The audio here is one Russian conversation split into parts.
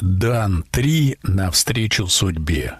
Дан 3 навстречу судьбе.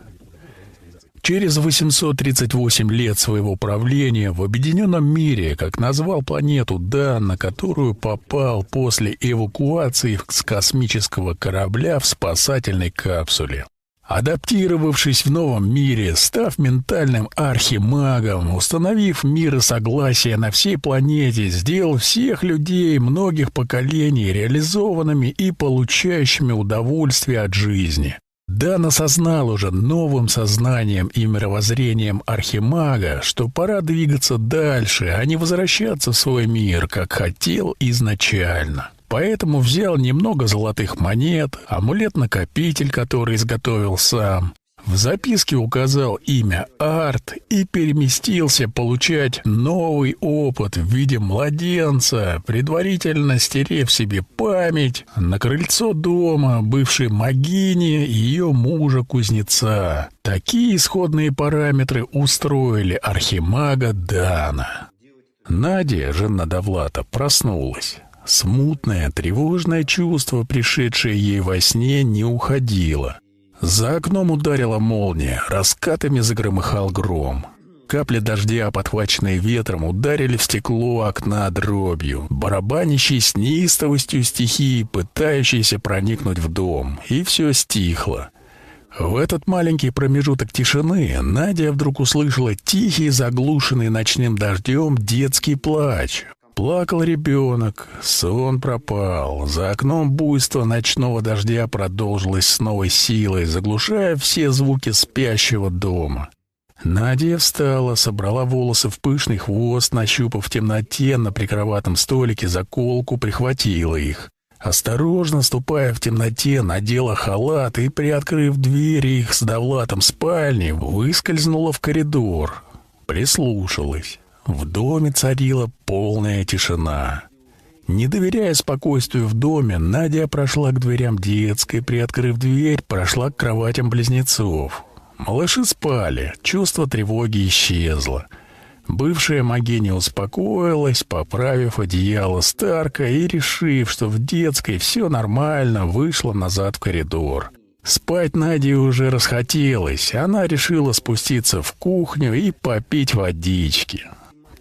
Через 838 лет своего правления в объединенном мире, как назвал планету Дан, на которую попал после эвакуации с космического корабля в спасательной капсуле. Адаптировавшись в новом мире, став ментальным архимагом, установив мир и согласие на всей планете, сделал всех людей многих поколений реализованными и получающими удовольствие от жизни. Дан осознал уже новым сознанием и мировоззрением Архимага, что пора двигаться дальше, а не возвращаться в свой мир, как хотел изначально. Поэтому взял немного золотых монет, амулет-накопитель, который изготовил сам, в записке указал имя Арт и переместился получать новый опыт в виде младенца, предварительно стерев себе память на крыльцо дома бывшей Магини и ее мужа-кузнеца. Такие исходные параметры устроили архимага Дана. Надя, жена Довлата, проснулась. Смутное, тревожное чувство, пришедшее ей во сне, не уходило. За окном ударила молния, раскатами загромыхал гром. Капли дождя, подхваченные ветром, ударили в стекло окна дробью, барабанящей с неистовостью стихии, пытающейся проникнуть в дом, и все стихло. В этот маленький промежуток тишины Надя вдруг услышала тихий, заглушенный ночным дождем детский плач. Плакал ребенок, сон пропал. За окном буйство ночного дождя продолжилось с новой силой, заглушая все звуки спящего дома. Надя встала, собрала волосы в пышный хвост, нащупав в темноте на прикроватном столике заколку, прихватила их. Осторожно, ступая в темноте, надела халат и, приоткрыв двери их с довлатом спальни, выскользнула в коридор. Прислушалась. В доме царила полная тишина. Не доверяя спокойствию в доме, Надя прошла к дверям детской, приоткрыв дверь, прошла к кроватям близнецов. Малыши спали, чувство тревоги исчезло. Бывшая Магения успокоилась, поправив одеяло Старка и, решив, что в детской все нормально, вышла назад в коридор. Спать Наде уже расхотелось, она решила спуститься в кухню и попить водички.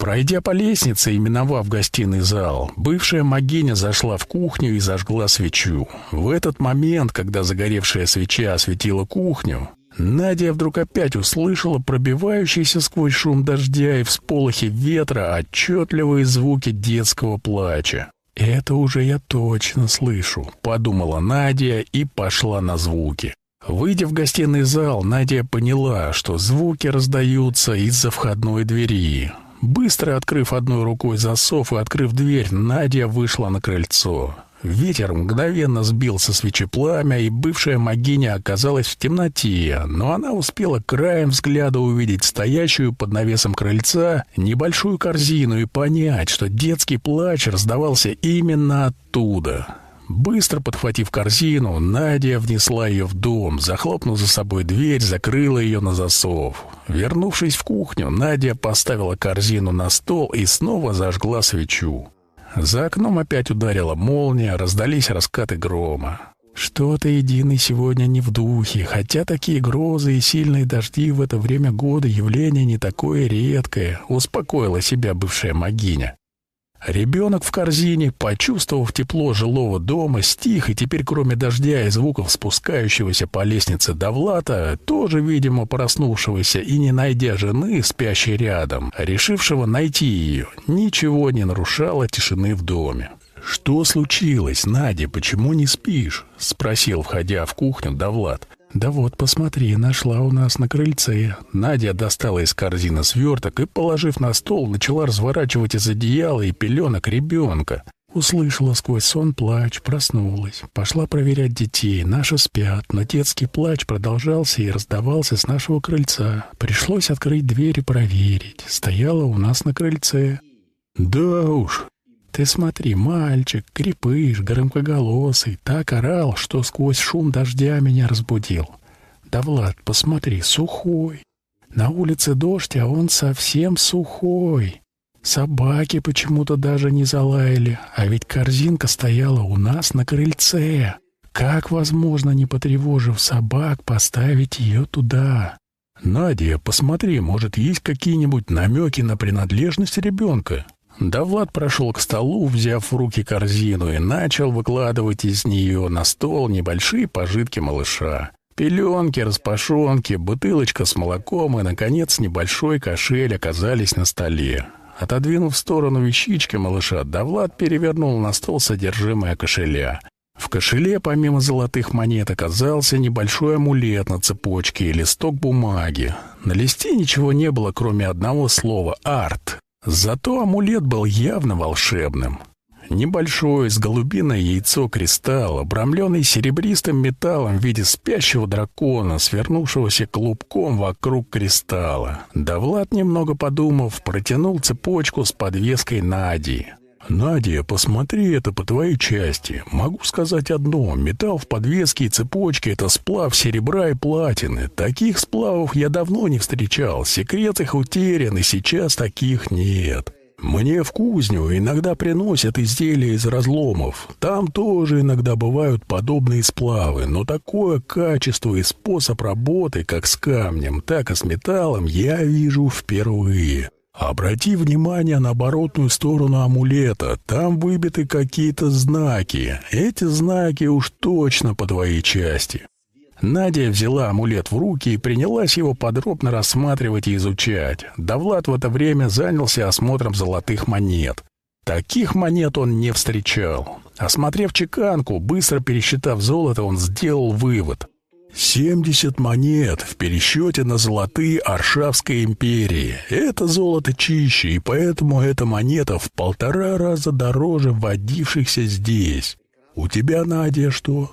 Пройдя по лестнице и миновав гостиный зал, бывшая Магиня зашла в кухню и зажгла свечу. В этот момент, когда загоревшая свеча осветила кухню, Надя вдруг опять услышала пробивающиеся сквозь шум дождя и всполохи ветра отчетливые звуки детского плача. «Это уже я точно слышу», — подумала Надя и пошла на звуки. Выйдя в гостиный зал, Надя поняла, что звуки раздаются из-за входной двери. Быстро открыв одной рукой засов и открыв дверь, Надя вышла на крыльцо. Ветер мгновенно сбил со свечи пламя, и бывшая могиня оказалась в темноте, но она успела краем взгляда увидеть стоящую под навесом крыльца небольшую корзину и понять, что детский плач раздавался именно оттуда. Быстро подхватив корзину, Надя внесла ее в дом, захлопнув за собой дверь, закрыла ее на засов. Вернувшись в кухню, Надя поставила корзину на стол и снова зажгла свечу. За окном опять ударила молния, раздались раскаты грома. Что-то единый сегодня не в духе, хотя такие грозы и сильные дожди в это время года явление не такое редкое, успокоила себя бывшая могиня. Ребенок в корзине, почувствовав тепло жилого дома, стих, и теперь кроме дождя и звуков спускающегося по лестнице Довлата, тоже, видимо, проснувшегося и не найдя жены, спящей рядом, решившего найти ее, ничего не нарушало тишины в доме. «Что случилось, Надя, почему не спишь?» — спросил, входя в кухню Довлат. «Да вот, посмотри, нашла у нас на крыльце». Надя достала из корзины сверток и, положив на стол, начала разворачивать из одеяла и пеленок ребенка. Услышала сквозь сон плач, проснулась. Пошла проверять детей. Наши спят, но детский плач продолжался и раздавался с нашего крыльца. Пришлось открыть дверь и проверить. Стояла у нас на крыльце. «Да уж, ты смотри, мальчик, крепыш, громкоголосый, так орал, что сквозь шум дождя меня разбудил. Да, Влад, посмотри, сухой. На улице дождь, а он совсем сухой. Собаки почему-то даже не залаяли, а ведь корзинка стояла у нас на крыльце. Как возможно, не потревожив собак, поставить ее туда? Надя, посмотри, может, есть какие-нибудь намеки на принадлежность ребенка? Да Влад прошел к столу, взяв в руки корзину, и начал выкладывать из нее на стол небольшие пожитки малыша. Пеленки, распашонки, бутылочка с молоком и, наконец, небольшой кошель оказались на столе. Отодвинув в сторону вещички малыша, Давлад перевернул на стол содержимое кошеля. В кошеле помимо золотых монет оказался небольшой амулет на цепочке и листок бумаги. На листе ничего не было, кроме одного слова «арт». Зато амулет был явно волшебным. Небольшое с голубиное яйцо кристалл, обрамленный серебристым металлом в виде спящего дракона, свернувшегося клубком вокруг кристалла. Давлад, немного подумав, протянул цепочку с подвеской Нади. «Надя, посмотри это по твоей части. Могу сказать одно. Металл в подвеске и цепочке — это сплав серебра и платины. Таких сплавов я давно не встречал. Секрет их утерян, и сейчас таких нет». Мне в кузню иногда приносят изделия из разломов. Там тоже иногда бывают подобные сплавы, но такое качество и способ работы, как с камнем, так и с металлом, я вижу впервые. Обрати внимание на оборотную сторону амулета. Там выбиты какие-то знаки. Эти знаки уж точно по твоей части. Надя взяла амулет в руки и принялась его подробно рассматривать и изучать. Давлад в это время занялся осмотром золотых монет. Таких монет он не встречал. Осмотрев чеканку, быстро пересчитав золото, он сделал вывод. 70 монет в пересчете на золотые Аршавской империи. Это золото чище, и поэтому эта монета в полтора раза дороже водившихся здесь. У тебя, Надя, что?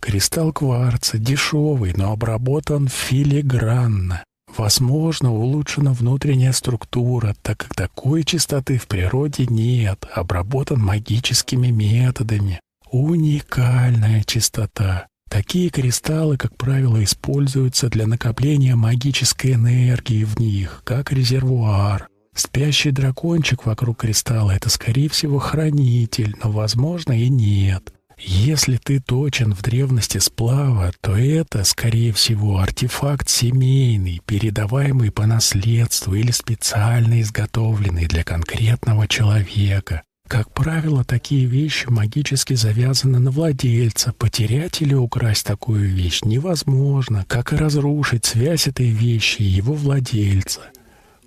Кристалл кварца дешевый, но обработан филигранно. Возможно, улучшена внутренняя структура, так как такой чистоты в природе нет, обработан магическими методами. Уникальная чистота. Такие кристаллы, как правило, используются для накопления магической энергии в них, как резервуар. Спящий дракончик вокруг кристалла — это, скорее всего, хранитель, но, возможно, и нет. Если ты точен в древности сплава, то это, скорее всего, артефакт семейный, передаваемый по наследству или специально изготовленный для конкретного человека. Как правило, такие вещи магически завязаны на владельца. Потерять или украсть такую вещь невозможно, как и разрушить связь этой вещи и его владельца.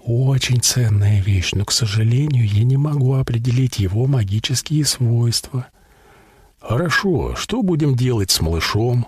Очень ценная вещь, но, к сожалению, я не могу определить его магические свойства. «Хорошо, что будем делать с малышом?»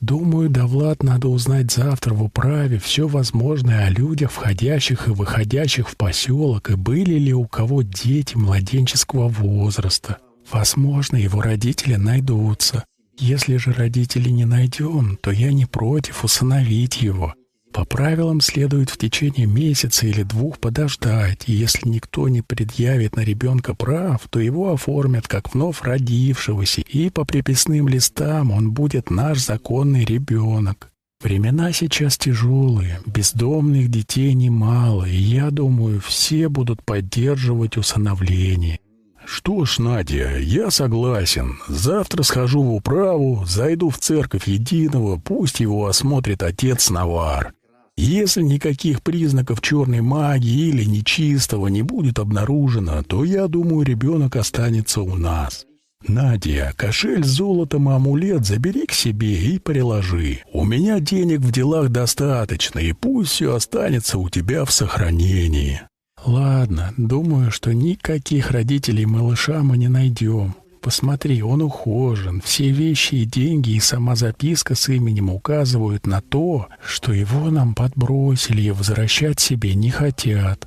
«Думаю, да Влад надо узнать завтра в управе все возможное о людях, входящих и выходящих в поселок, и были ли у кого дети младенческого возраста. Возможно, его родители найдутся. Если же родителей не найдем, то я не против усыновить его. По правилам следует в течение месяца или двух подождать, и если никто не предъявит на ребенка прав, то его оформят как вновь родившегося, и по приписным листам он будет наш законный ребенок. Времена сейчас тяжелые, бездомных детей немало, и я думаю, все будут поддерживать усыновление. «Что ж, Надя, я согласен. Завтра схожу в управу, зайду в церковь единого, пусть его осмотрит отец Навар. Если никаких признаков черной магии или нечистого не будет обнаружено, то, я думаю, ребенок останется у нас. Надя, кошель с золотом и амулет забери к себе и приложи. У меня денег в делах достаточно, и пусть все останется у тебя в сохранении. Ладно, думаю, что никаких родителей малыша мы не найдем. Посмотри, он ухожен. Все вещи и деньги, и сама записка с именем указывают на то, что его нам подбросили и возвращать себе не хотят.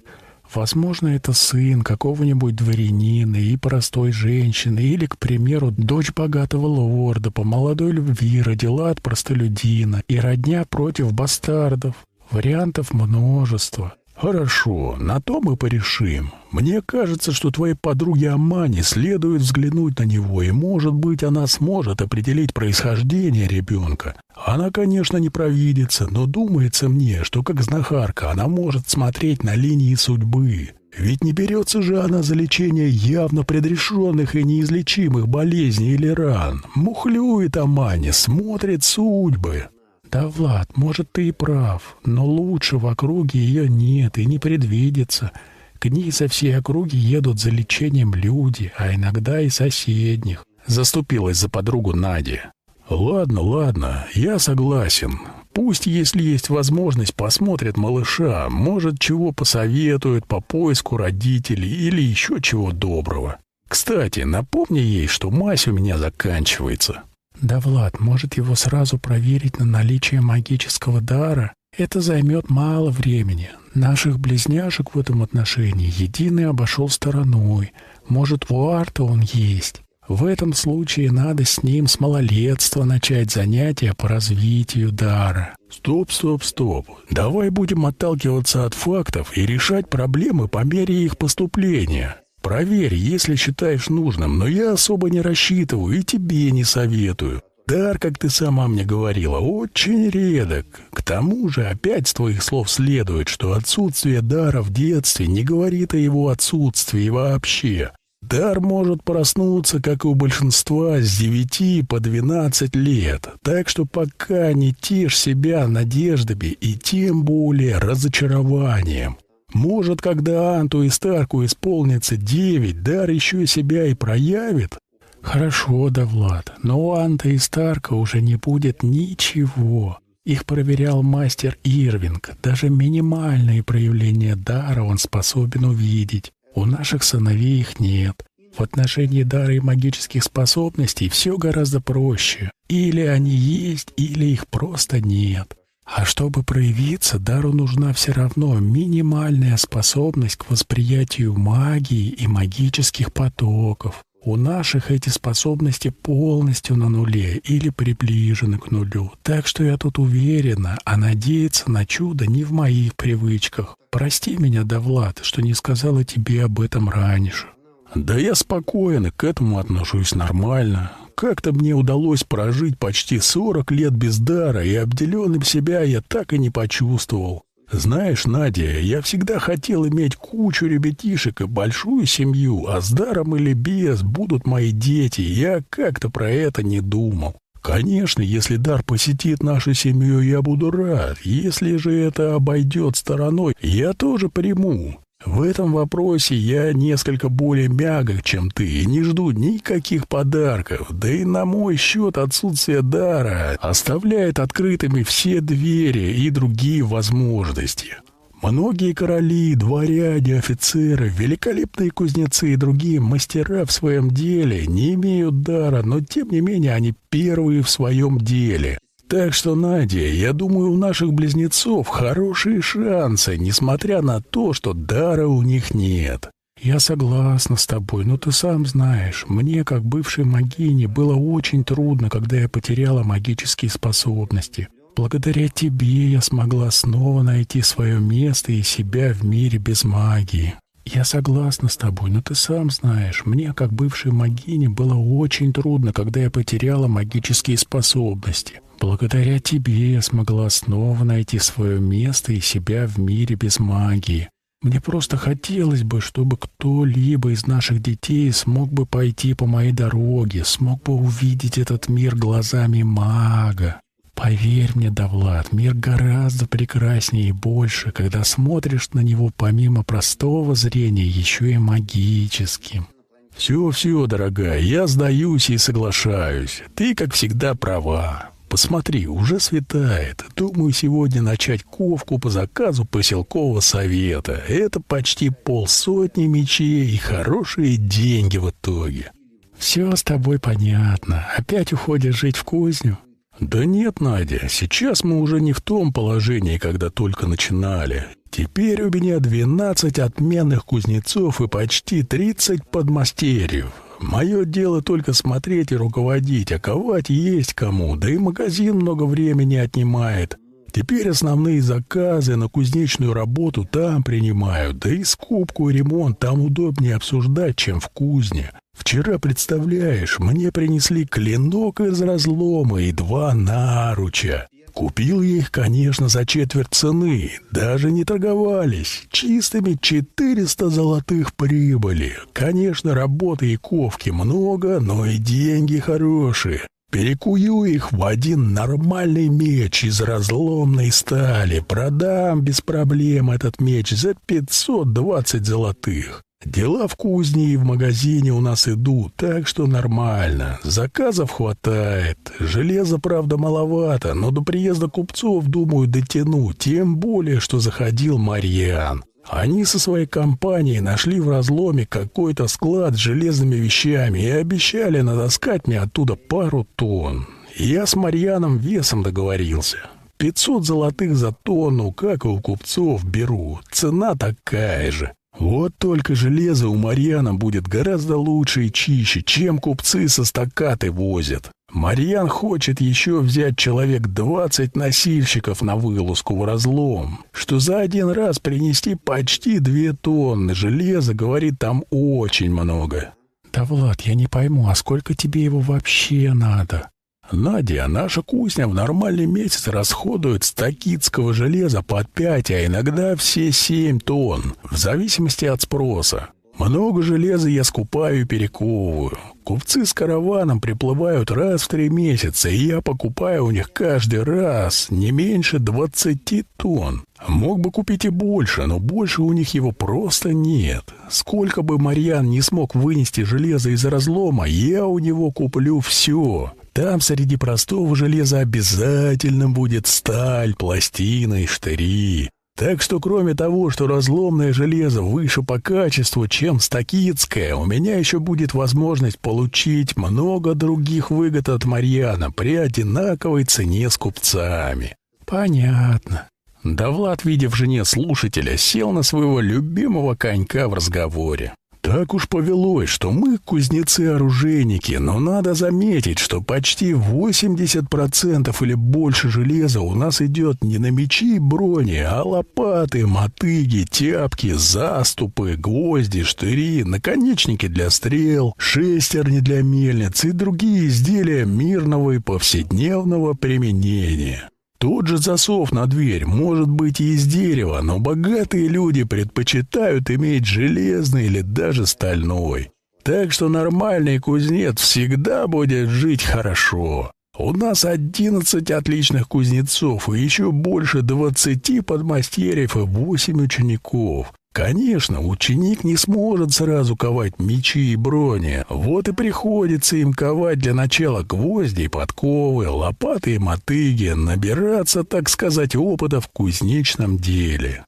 Возможно, это сын какого-нибудь дворянина и простой женщины, или, к примеру, дочь богатого лорда по молодой любви родила от простолюдина и родня против бастардов. Вариантов множество. «Хорошо, на то мы порешим. Мне кажется, что твоей подруге Амане следует взглянуть на него, и, может быть, она сможет определить происхождение ребенка. Она, конечно, не провидится, но думается мне, что как знахарка она может смотреть на линии судьбы. Ведь не берется же она за лечение явно предрешенных и неизлечимых болезней или ран. Мухлюет о мане, смотрит судьбы. Да, Влад, может, ты и прав, но лучше в округе ее нет и не предвидится. К ней со всей округи едут за лечением люди, а иногда и соседних. Заступилась за подругу Надя. «Ладно, ладно, я согласен. Пусть, если есть возможность, посмотрит малыша, может, чего посоветует по поиску родителей или еще чего доброго. Кстати, напомни ей, что мазь у меня заканчивается». «Да, Влад, может его сразу проверить на наличие магического дара? Это займет мало времени. Наших близняшек в этом отношении единый обошел стороной. Может, у Арта он есть». В этом случае надо с ним с малолетства начать занятия по развитию дара. Стоп, стоп, стоп. Давай будем отталкиваться от фактов и решать проблемы по мере их поступления. Проверь, если считаешь нужным, но я особо не рассчитываю и тебе не советую. Дар, как ты сама мне говорила, очень редок. К тому же опять с твоих слов следует, что отсутствие дара в детстве не говорит о его отсутствии вообще. Дар может проснуться, как и у большинства, с 9 по 12 лет, так что пока не тешь себя надеждами и тем более разочарованием. Может, когда Анту и Старку исполнится 9, Дар еще себя и проявит? Хорошо, да, Влад, но у Анта и Старка уже не будет ничего. Их проверял мастер Ирвинг. Даже минимальные проявления дара он способен увидеть. У наших сыновей их нет. В отношении дара и магических способностей все гораздо проще. Или они есть, или их просто нет. А чтобы проявиться, дару нужна все равно минимальная способность к восприятию магии и магических потоков. У наших эти способности полностью на нуле или приближены к нулю. Так что я тут уверена, а надеяться на чудо не в моих привычках. Прости меня, Давлад, что не сказала тебе об этом раньше. Да я спокоен и к этому отношусь нормально. Как-то мне удалось прожить почти 40 лет без дара, и обделенным себя я так и не почувствовал. «Знаешь, Надя, я всегда хотел иметь кучу ребятишек и большую семью, а с даром или без будут мои дети, я как-то про это не думал. Конечно, если дар посетит нашу семью, я буду рад. Если же это обойдет стороной, я тоже приму. В этом вопросе я несколько более мягок, чем ты, и не жду никаких подарков. Да и на мой счет отсутствие дара оставляет открытыми все двери и другие возможности. Многие короли, дворяне, офицеры, великолепные кузнецы и другие мастера в своем деле не имеют дара, но тем не менее они первые в своем деле. Так что, Надя, я думаю, у наших близнецов хорошие шансы, несмотря на то, что дара у них нет. Я согласна с тобой, но ты сам знаешь, мне, как бывшей магине, было очень трудно, когда я потеряла магические способности. Благодаря тебе я смогла снова найти свое место и себя в мире без магии. Я согласна с тобой, но ты сам знаешь, мне, как бывшей магине, было очень трудно, когда я потеряла магические способности. Благодаря тебе я смогла снова найти свое место и себя в мире без магии. Мне просто хотелось бы, чтобы кто-либо из наших детей смог бы пойти по моей дороге, смог бы увидеть этот мир глазами мага. Поверь мне, Давлад, мир гораздо прекраснее и больше, когда смотришь на него помимо простого зрения еще и магическим. «Все-все, дорогая, я сдаюсь и соглашаюсь. Ты, как всегда, права. Посмотри, уже светает. Думаю, сегодня начать ковку по заказу поселкового совета. Это почти полсотни мечей и хорошие деньги в итоге. Все с тобой понятно. Опять уходишь жить в кузню? Да нет, Надя, сейчас мы уже не в том положении, когда только начинали. Теперь у меня 12 отменных кузнецов и почти 30 подмастерьев. Мое дело только смотреть и руководить, а ковать есть кому, да и магазин много времени отнимает. Теперь основные заказы на кузнечную работу там принимают, да и скупку и ремонт там удобнее обсуждать, чем в кузне. Вчера, представляешь, мне принесли клинок из разлома и два наруча. Купил я их, конечно, за четверть цены, даже не торговались. Чистыми 400 золотых прибыли. Конечно, работы и ковки много, но и деньги хорошие. Перекую их в один нормальный меч из разломной стали. Продам без проблем этот меч за 520 золотых. Дела в кузне и в магазине у нас идут, так что нормально. Заказов хватает. Железа, правда, маловато, но до приезда купцов, думаю, дотяну. Тем более, что заходил Марьян. Они со своей компанией нашли в разломе какой-то склад с железными вещами и обещали натаскать мне оттуда пару тонн. Я с Марьяном весом договорился. 500 золотых за тонну, как и у купцов, беру. Цена такая же. Вот только железо у Марьяна будет гораздо лучше и чище, чем купцы со стакаты возят. Марьян хочет еще взять человек двадцать носильщиков на вылазку в разлом, что за один раз принести почти две тонны железа, говорит, там очень много. Да, Влад, я не пойму, а сколько тебе его вообще надо? Надя, наша кузня в нормальный месяц расходует стакитского железа под пять, а иногда все семь тонн, в зависимости от спроса. Много железа я скупаю и перековываю. Купцы с караваном приплывают раз в три месяца, и я покупаю у них каждый раз не меньше двадцати тонн. Мог бы купить и больше, но больше у них его просто нет. Сколько бы Марьян не смог вынести железо из разлома, я у него куплю все. Там среди простого железа обязательно будет сталь, пластины и штыри. Так что кроме того, что разломное железо выше по качеству, чем стакитское, у меня еще будет возможность получить много других выгод от Марьяна при одинаковой цене с купцами. Понятно. Да Влад, видев жене слушателя, сел на своего любимого конька в разговоре. Так уж повелось, что мы кузнецы-оружейники, но надо заметить, что почти 80% или больше железа у нас идет не на мечи и брони, а лопаты, мотыги, тяпки, заступы, гвозди, штыри, наконечники для стрел, шестерни для мельниц и другие изделия мирного и повседневного применения. Тот же засов на дверь может быть и из дерева, но богатые люди предпочитают иметь железный или даже стальной. Так что нормальный кузнец всегда будет жить хорошо. У нас одиннадцать отличных кузнецов и еще больше двадцати подмастерьев и восемь учеников. Конечно, ученик не сможет сразу ковать мечи и брони. Вот и приходится им ковать для начала гвозди, подковы, лопаты и мотыги, набираться, так сказать, опыта в кузнечном деле.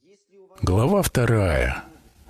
Глава вторая.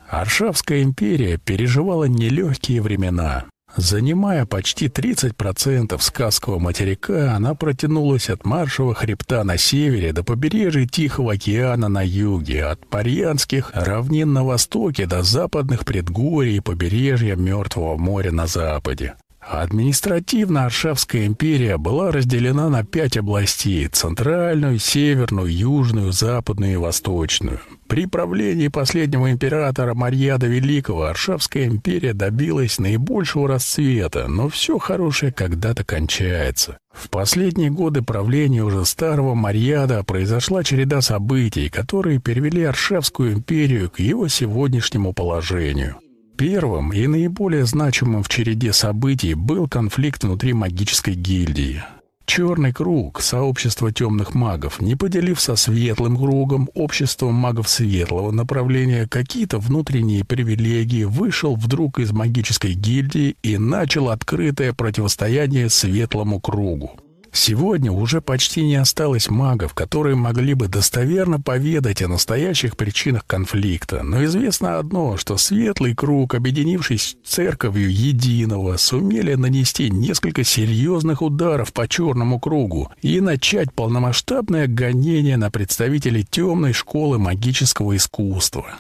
Аршавская империя переживала нелегкие времена. Занимая почти 30% сказкового материка, она протянулась от Маршевого хребта на севере до побережья Тихого океана на юге, от Парьянских равнин на востоке до западных предгорий и побережья Мертвого моря на западе. Административно Аршавская империя была разделена на пять областей – центральную, северную, южную, западную и восточную. При правлении последнего императора Марьяда Великого Аршавская империя добилась наибольшего расцвета, но все хорошее когда-то кончается. В последние годы правления уже старого Марьяда произошла череда событий, которые перевели Аршавскую империю к его сегодняшнему положению. Первым и наиболее значимым в череде событий был конфликт внутри магической гильдии. Черный круг, сообщество темных магов, не поделив со светлым кругом, обществом магов светлого направления, какие-то внутренние привилегии, вышел вдруг из магической гильдии и начал открытое противостояние светлому кругу. Сегодня уже почти не осталось магов, которые могли бы достоверно поведать о настоящих причинах конфликта, но известно одно, что Светлый Круг, объединившись с Церковью Единого, сумели нанести несколько серьезных ударов по Черному Кругу и начать полномасштабное гонение на представителей темной школы магического искусства.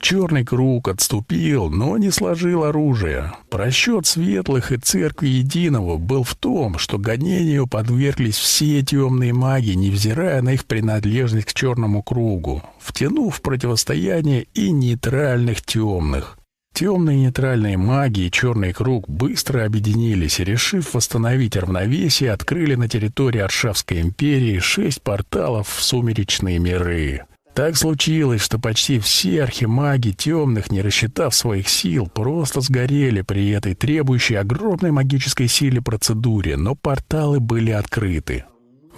Черный круг отступил, но не сложил оружие. Просчет светлых и церкви единого был в том, что гонению подверглись все темные маги, невзирая на их принадлежность к черному кругу, втянув в противостояние и нейтральных темных. Темные нейтральные маги и черный круг быстро объединились и, решив восстановить равновесие, открыли на территории Аршавской империи шесть порталов в сумеречные миры. Так случилось, что почти все архимаги темных, не рассчитав своих сил, просто сгорели при этой требующей огромной магической силе процедуре, но порталы были открыты.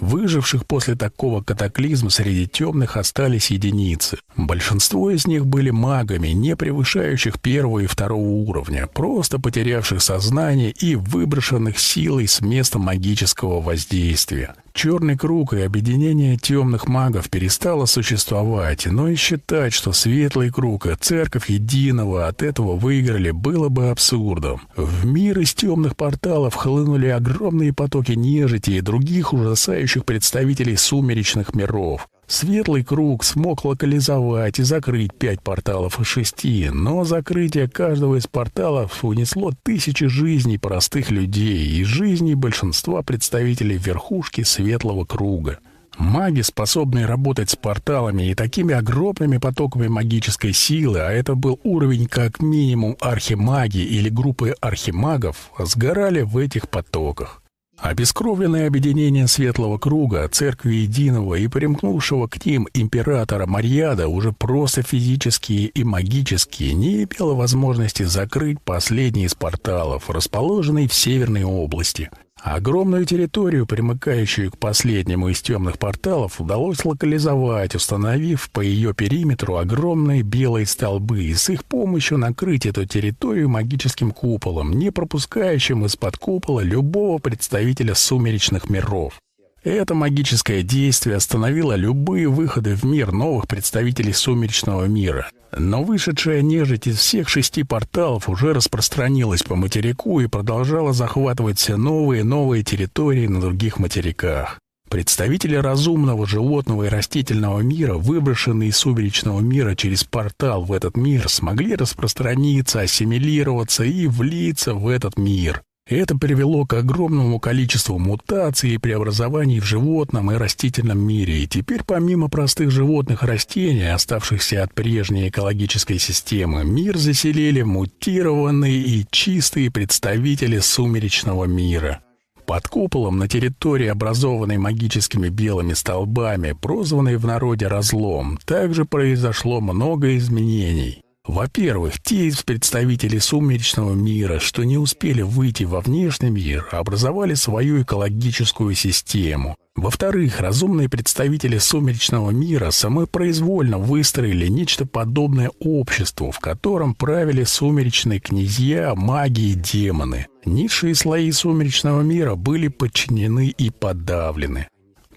Выживших после такого катаклизма среди темных остались единицы. Большинство из них были магами, не превышающих первого и второго уровня, просто потерявших сознание и выброшенных силой с места магического воздействия. Черный круг и объединение темных магов перестало существовать, но и считать, что светлый круг и церковь единого от этого выиграли, было бы абсурдом. В мир из темных порталов хлынули огромные потоки нежити и других ужасающих представителей сумеречных миров. Светлый круг смог локализовать и закрыть пять порталов из шести, но закрытие каждого из порталов унесло тысячи жизней простых людей и жизней большинства представителей верхушки Светлого круга. Маги, способные работать с порталами и такими огромными потоками магической силы, а это был уровень как минимум архимаги или группы архимагов, сгорали в этих потоках. Обескровленное объединение Светлого Круга, Церкви Единого и примкнувшего к ним императора Марьяда уже просто физически и магически не имело возможности закрыть последний из порталов, расположенный в Северной области – Огромную территорию, примыкающую к последнему из темных порталов, удалось локализовать, установив по ее периметру огромные белые столбы и с их помощью накрыть эту территорию магическим куполом, не пропускающим из-под купола любого представителя сумеречных миров. Это магическое действие остановило любые выходы в мир новых представителей сумеречного мира. Но вышедшая нежить из всех шести порталов уже распространилась по материку и продолжала захватывать все новые и новые территории на других материках. Представители разумного животного и растительного мира, выброшенные из сумеречного мира через портал в этот мир, смогли распространиться, ассимилироваться и влиться в этот мир. Это привело к огромному количеству мутаций и преобразований в животном и растительном мире, и теперь помимо простых животных и растений, оставшихся от прежней экологической системы, мир заселили мутированные и чистые представители сумеречного мира. Под куполом на территории, образованной магическими белыми столбами, прозванной в народе «разлом», также произошло много изменений. Во-первых, те из представителей сумеречного мира, что не успели выйти во внешний мир, образовали свою экологическую систему. Во-вторых, разумные представители сумеречного мира самопроизвольно выстроили нечто подобное обществу, в котором правили сумеречные князья, маги и демоны. Низшие слои сумеречного мира были подчинены и подавлены.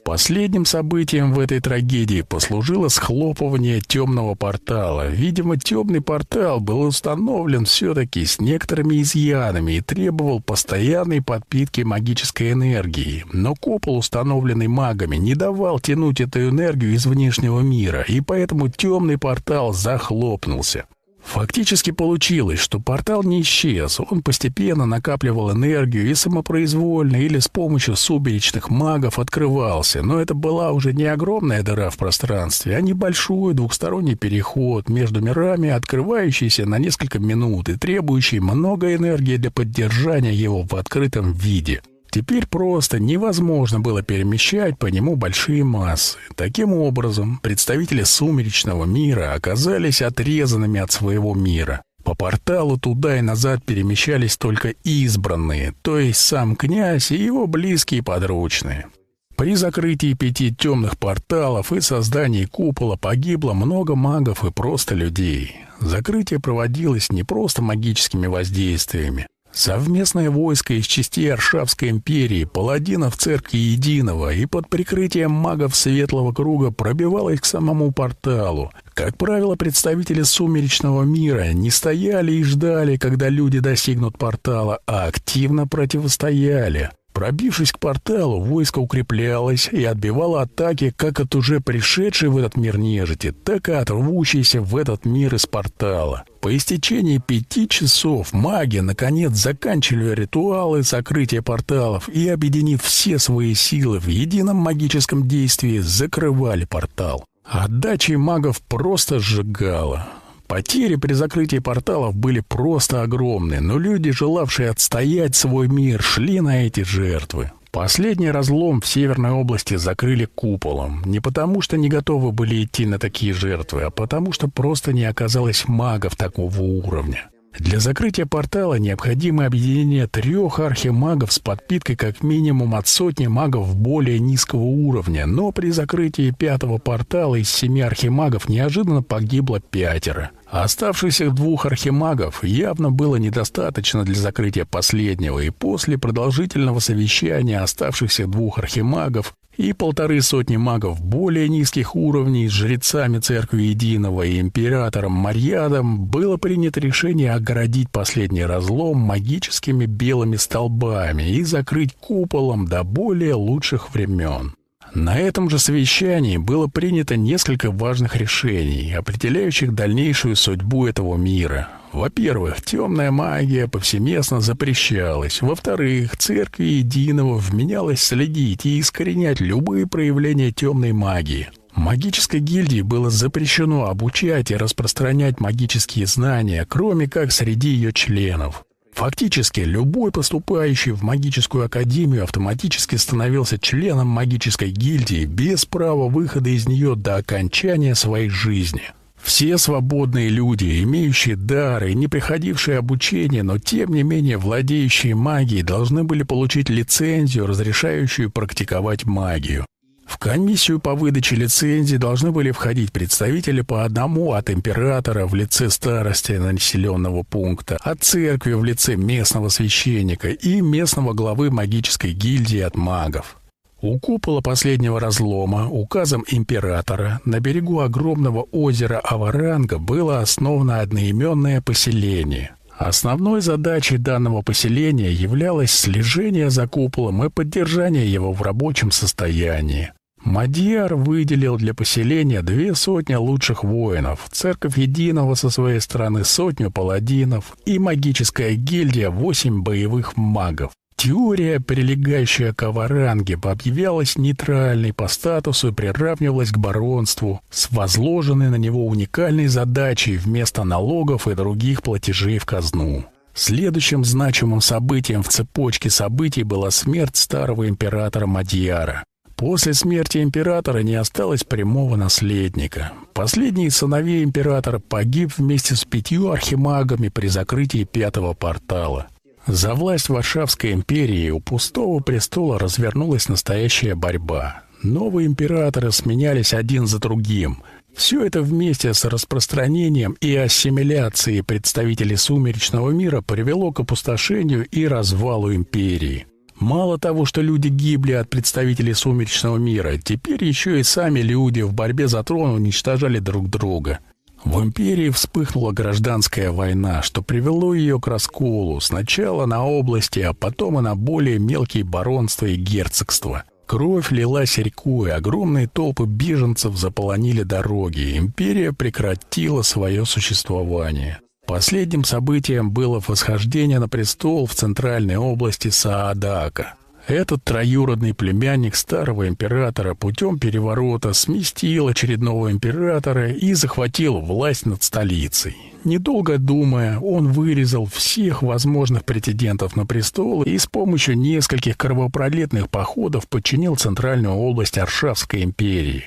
Последним событием в этой трагедии послужило схлопывание темного портала. Видимо, темный портал был установлен все-таки с некоторыми изъянами и требовал постоянной подпитки магической энергии. Но купол, установленный магами, не давал тянуть эту энергию из внешнего мира, и поэтому темный портал захлопнулся. Фактически получилось, что портал не исчез, он постепенно накапливал энергию и самопроизвольно или с помощью суберечных магов открывался, но это была уже не огромная дыра в пространстве, а небольшой двухсторонний переход между мирами, открывающийся на несколько минут и требующий много энергии для поддержания его в открытом виде. Теперь просто невозможно было перемещать по нему большие массы. Таким образом, представители сумеречного мира оказались отрезанными от своего мира. По порталу туда и назад перемещались только избранные, то есть сам князь и его близкие подручные. При закрытии пяти темных порталов и создании купола погибло много магов и просто людей. Закрытие проводилось не просто магическими воздействиями, Совместное войско из частей Аршавской империи, паладинов Церкви Единого и под прикрытием магов Светлого Круга пробивалось к самому порталу. Как правило, представители сумеречного мира не стояли и ждали, когда люди достигнут портала, а активно противостояли. Пробившись к порталу, войско укреплялось и отбивало атаки как от уже пришедшей в этот мир нежити, так и от рвущейся в этот мир из портала. По истечении пяти часов маги, наконец, заканчивали ритуалы закрытия порталов и, объединив все свои силы в едином магическом действии, закрывали портал. Отдачей магов просто сжигало. Потери при закрытии порталов были просто огромны, но люди, желавшие отстоять свой мир, шли на эти жертвы. Последний разлом в Северной области закрыли куполом. Не потому, что не готовы были идти на такие жертвы, а потому, что просто не оказалось магов такого уровня. Для закрытия портала необходимо объединение трех архимагов с подпиткой как минимум от сотни магов более низкого уровня, но при закрытии пятого портала из семи архимагов неожиданно погибло пятеро. Оставшихся двух архимагов явно было недостаточно для закрытия последнего, и после продолжительного совещания оставшихся двух архимагов и полторы сотни магов более низких уровней с жрецами Церкви Единого и императором Марьядом было принято решение огородить последний разлом магическими белыми столбами и закрыть куполом до более лучших времен. На этом же совещании было принято несколько важных решений, определяющих дальнейшую судьбу этого мира. Во-первых, темная магия повсеместно запрещалась. Во-вторых, церкви единого вменялось следить и искоренять любые проявления темной магии. Магической гильдии было запрещено обучать и распространять магические знания, кроме как среди ее членов. Фактически, любой поступающий в магическую академию автоматически становился членом магической гильдии без права выхода из нее до окончания своей жизни. Все свободные люди, имеющие дары, не приходившие обучение, но тем не менее владеющие магией, должны были получить лицензию, разрешающую практиковать магию. В комиссию по выдаче лицензии должны были входить представители по одному от императора в лице старости населенного пункта, от церкви в лице местного священника и местного главы магической гильдии от магов. У купола последнего разлома указом императора на берегу огромного озера Аваранга было основано одноименное поселение. Основной задачей данного поселения являлось слежение за куполом и поддержание его в рабочем состоянии. Мадьяр выделил для поселения две сотни лучших воинов, церковь Единого со своей стороны сотню паладинов и магическая гильдия восемь боевых магов. Теория, прилегающая к Аваранге, объявлялась нейтральной по статусу и приравнивалась к баронству с возложенной на него уникальной задачей вместо налогов и других платежей в казну. Следующим значимым событием в цепочке событий была смерть старого императора Мадьяра. После смерти императора не осталось прямого наследника. Последний из сыновей императора погиб вместе с пятью архимагами при закрытии пятого портала. За власть Варшавской империи у пустого престола развернулась настоящая борьба. Новые императоры сменялись один за другим. Все это вместе с распространением и ассимиляцией представителей сумеречного мира привело к опустошению и развалу империи. Мало того, что люди гибли от представителей сумеречного мира, теперь еще и сами люди в борьбе за трон уничтожали друг друга – в империи вспыхнула гражданская война, что привело ее к расколу сначала на области, а потом и на более мелкие баронства и герцогства. Кровь лилась рекой, огромные толпы беженцев заполонили дороги, империя прекратила свое существование. Последним событием было восхождение на престол в центральной области Саадака. Этот троюродный племянник старого императора путем переворота сместил очередного императора и захватил власть над столицей. Недолго думая, он вырезал всех возможных претендентов на престол и с помощью нескольких кровопролитных походов подчинил центральную область Аршавской империи.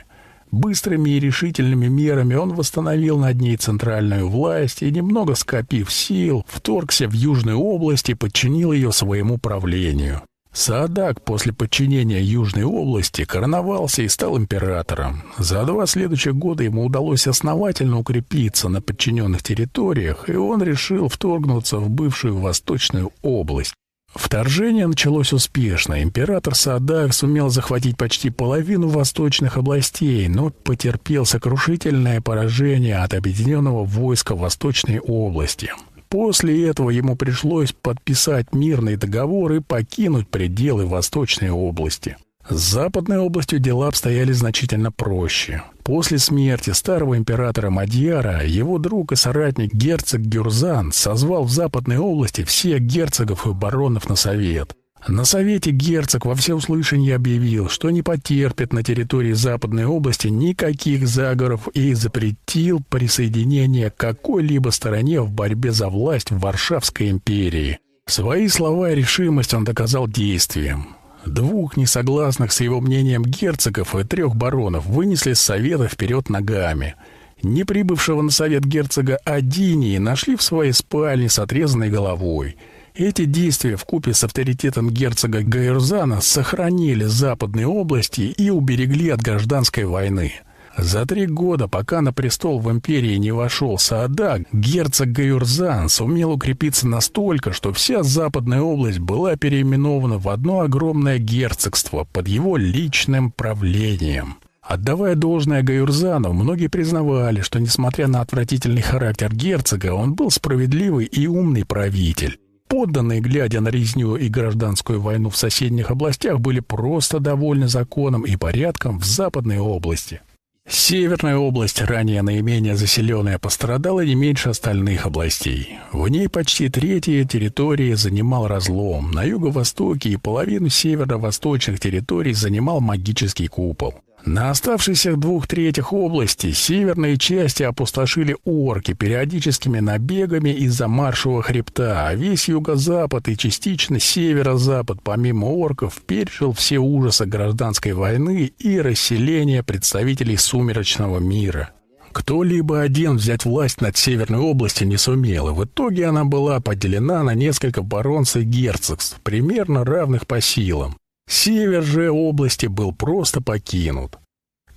Быстрыми и решительными мерами он восстановил над ней центральную власть и, немного скопив сил, вторгся в Южную область и подчинил ее своему правлению. Саадак после подчинения Южной области короновался и стал императором. За два следующих года ему удалось основательно укрепиться на подчиненных территориях, и он решил вторгнуться в бывшую Восточную область. Вторжение началось успешно. Император Саадак сумел захватить почти половину восточных областей, но потерпел сокрушительное поражение от объединенного войска Восточной области. После этого ему пришлось подписать мирный договор и покинуть пределы Восточной области. С Западной областью дела обстояли значительно проще. После смерти старого императора Мадьяра его друг и соратник герцог Гюрзан созвал в Западной области всех герцогов и баронов на совет. На совете герцог во всеуслышание объявил, что не потерпит на территории Западной области никаких заговоров и запретил присоединение какой-либо стороне в борьбе за власть в Варшавской империи. Свои слова и решимость он доказал действием. Двух несогласных с его мнением герцогов и трех баронов вынесли с совета вперед ногами. Не прибывшего на совет герцога Адинии нашли в своей спальне с отрезанной головой. Эти действия в купе с авторитетом герцога Гайрзана сохранили западные области и уберегли от гражданской войны. За три года, пока на престол в империи не вошел Саадаг, герцог Гаюрзан сумел укрепиться настолько, что вся западная область была переименована в одно огромное герцогство под его личным правлением. Отдавая должное Гаюрзану, многие признавали, что, несмотря на отвратительный характер герцога, он был справедливый и умный правитель. Подданные, глядя на резню и гражданскую войну в соседних областях, были просто довольны законом и порядком в западной области. Северная область, ранее наименее заселенная, пострадала не меньше остальных областей. В ней почти третья территории занимал разлом, на юго-востоке и половину северо-восточных территорий занимал магический купол. На оставшихся двух третьих области северные части опустошили орки периодическими набегами из-за маршевого хребта, а весь юго-запад и частично северо-запад, помимо орков, пережил все ужасы гражданской войны и расселения представителей сумеречного мира. Кто-либо один взять власть над Северной областью не сумел, и в итоге она была поделена на несколько баронств и герцогств, примерно равных по силам. Север же области был просто покинут.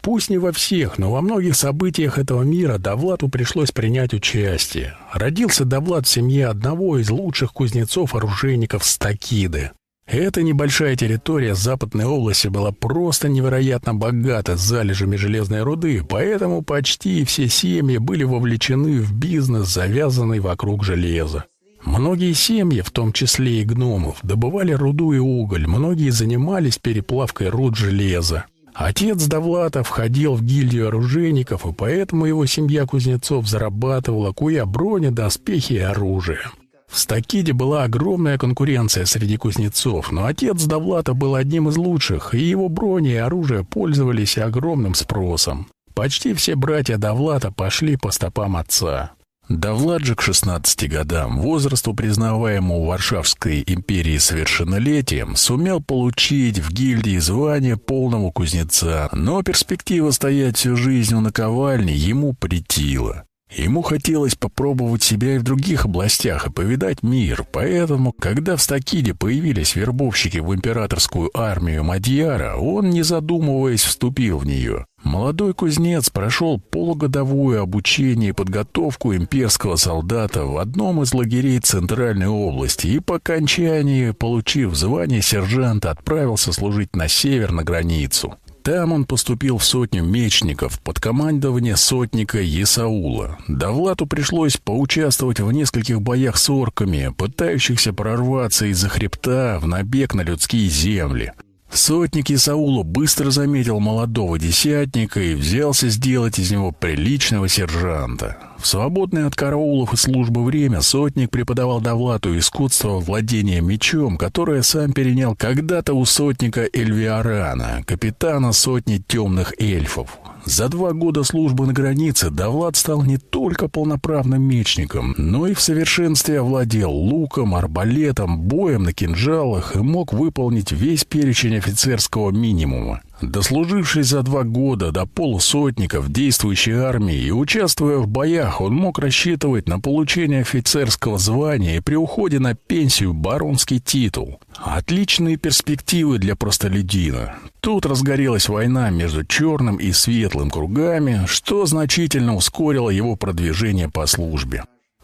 Пусть не во всех, но во многих событиях этого мира Довлату пришлось принять участие. Родился Довлат в семье одного из лучших кузнецов-оружейников Стакиды. Эта небольшая территория Западной области была просто невероятно богата залежами железной руды, поэтому почти все семьи были вовлечены в бизнес, завязанный вокруг железа. Многие семьи, в том числе и гномов, добывали руду и уголь, многие занимались переплавкой руд железа. Отец Довлата входил в гильдию оружейников, и поэтому его семья кузнецов зарабатывала куя брони, доспехи и оружие. В Стакиде была огромная конкуренция среди кузнецов, но отец Довлата был одним из лучших, и его брони и оружие пользовались огромным спросом. Почти все братья Довлата пошли по стопам отца. Довлад же к 16 годам, возрасту признаваемому Варшавской империи совершеннолетием, сумел получить в гильдии звание полного кузнеца, но перспектива стоять всю жизнь у наковальни ему претила. Ему хотелось попробовать себя и в других областях и повидать мир, поэтому, когда в Стакиде появились вербовщики в императорскую армию Мадьяра, он, не задумываясь, вступил в нее. Молодой кузнец прошел полугодовое обучение и подготовку имперского солдата в одном из лагерей Центральной области и по окончании, получив звание сержанта, отправился служить на север на границу. Там он поступил в сотню мечников под командование сотника Есаула. Давлату пришлось поучаствовать в нескольких боях с орками, пытающихся прорваться из-за хребта в набег на людские земли. Сотник Исаула быстро заметил молодого десятника и взялся сделать из него приличного сержанта. В свободное от караулов и службы время сотник преподавал Давлату искусство владения мечом, которое сам перенял когда-то у сотника Эльвиарана, капитана сотни темных эльфов. За два года службы на границе Давлад стал не только полноправным мечником, но и в совершенстве овладел луком, арбалетом, боем на кинжалах и мог выполнить весь перечень офицерского минимума. Дослужившись за два года до полусотника в действующей армии и участвуя в боях, он мог рассчитывать на получение офицерского звания и при уходе на пенсию баронский титул. Отличные перспективы для простолюдина. Тут разгорелась война между черным и светлым кругами, что значительно ускорило его продвижение по службе.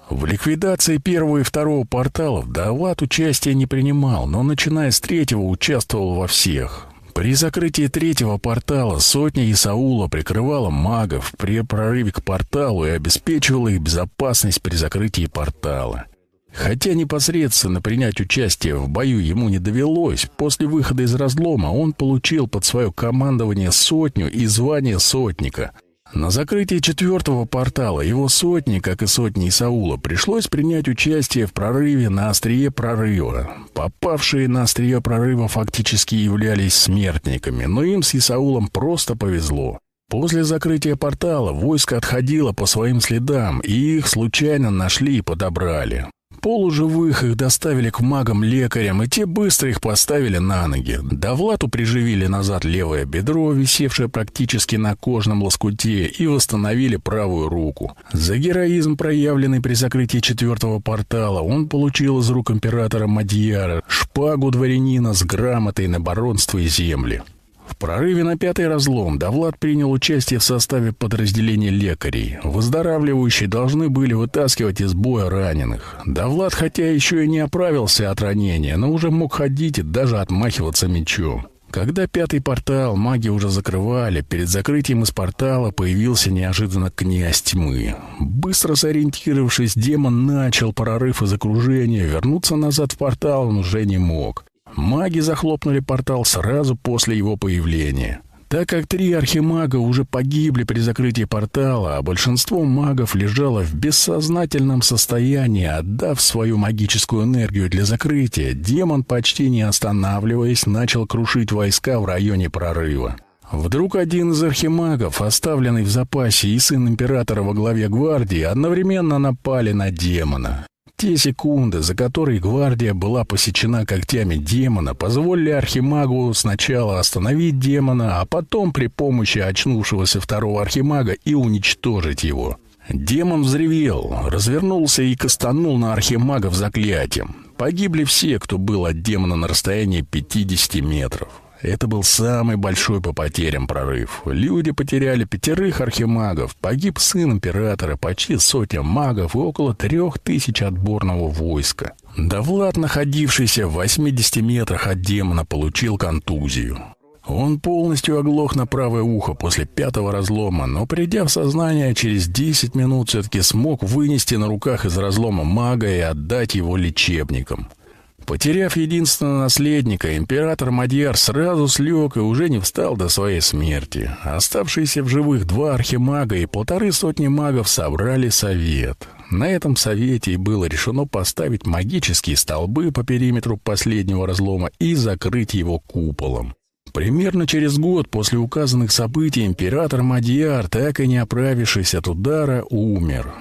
В ликвидации первого и второго порталов Давлад участия не принимал, но начиная с третьего участвовал во всех. При закрытии третьего портала сотня Исаула прикрывала магов при прорыве к порталу и обеспечивала их безопасность при закрытии портала. Хотя непосредственно принять участие в бою ему не довелось, после выхода из разлома он получил под свое командование сотню и звание сотника. На закрытии четвертого портала его сотни, как и сотни Исаула, пришлось принять участие в прорыве на острие прорыва. Попавшие на острие прорыва фактически являлись смертниками, но им с Исаулом просто повезло. После закрытия портала войско отходило по своим следам, и их случайно нашли и подобрали. Полуживых их доставили к магам-лекарям, и те быстро их поставили на ноги. Довлату приживили назад левое бедро, висевшее практически на кожном лоскуте, и восстановили правую руку. За героизм, проявленный при закрытии четвертого портала, он получил из рук императора Мадьяра шпагу дворянина с грамотой на баронство и земли. В прорыве на пятый разлом Давлад принял участие в составе подразделения лекарей. Выздоравливающие должны были вытаскивать из боя раненых. Давлад, хотя еще и не оправился от ранения, но уже мог ходить и даже отмахиваться мечом. Когда пятый портал маги уже закрывали, перед закрытием из портала появился неожиданно князь тьмы. Быстро сориентировавшись, демон начал прорыв из окружения, вернуться назад в портал он уже не мог. Маги захлопнули портал сразу после его появления. Так как три архимага уже погибли при закрытии портала, а большинство магов лежало в бессознательном состоянии, отдав свою магическую энергию для закрытия, демон, почти не останавливаясь, начал крушить войска в районе прорыва. Вдруг один из архимагов, оставленный в запасе, и сын императора во главе гвардии, одновременно напали на демона. Те секунды, за которые гвардия была посечена когтями демона, позволили архимагу сначала остановить демона, а потом при помощи очнувшегося второго архимага и уничтожить его. Демон взревел, развернулся и кастанул на архимагов заклятием. Погибли все, кто был от демона на расстоянии 50 метров. Это был самый большой по потерям прорыв. Люди потеряли пятерых архимагов, погиб сын императора, почти сотня магов и около трех тысяч отборного войска. Давлад, находившийся в 80 метрах от демона, получил контузию. Он полностью оглох на правое ухо после пятого разлома, но придя в сознание, через 10 минут все-таки смог вынести на руках из разлома мага и отдать его лечебникам. Потеряв единственного наследника, император Мадьяр сразу слег и уже не встал до своей смерти. Оставшиеся в живых два архимага и полторы сотни магов собрали совет. На этом совете и было решено поставить магические столбы по периметру последнего разлома и закрыть его куполом. Примерно через год после указанных событий император Мадьяр, так и не оправившись от удара, умер.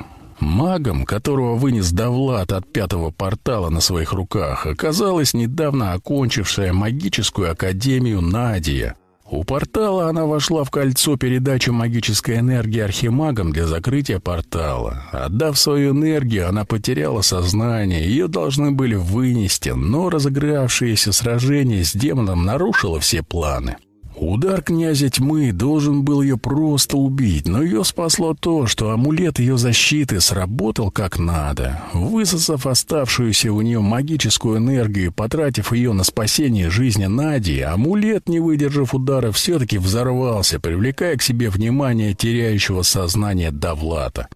Магом, которого вынес Давлад от пятого портала на своих руках, оказалась недавно окончившая магическую академию Надия. У портала она вошла в кольцо передачи магической энергии архимагам для закрытия портала. Отдав свою энергию, она потеряла сознание, ее должны были вынести, но разыгравшееся сражение с демоном нарушило все планы. Удар князя тьмы должен был ее просто убить, но ее спасло то, что амулет ее защиты сработал как надо. Высосав оставшуюся у нее магическую энергию потратив ее на спасение жизни Нади, амулет, не выдержав удара, все-таки взорвался, привлекая к себе внимание теряющего сознание Давлата.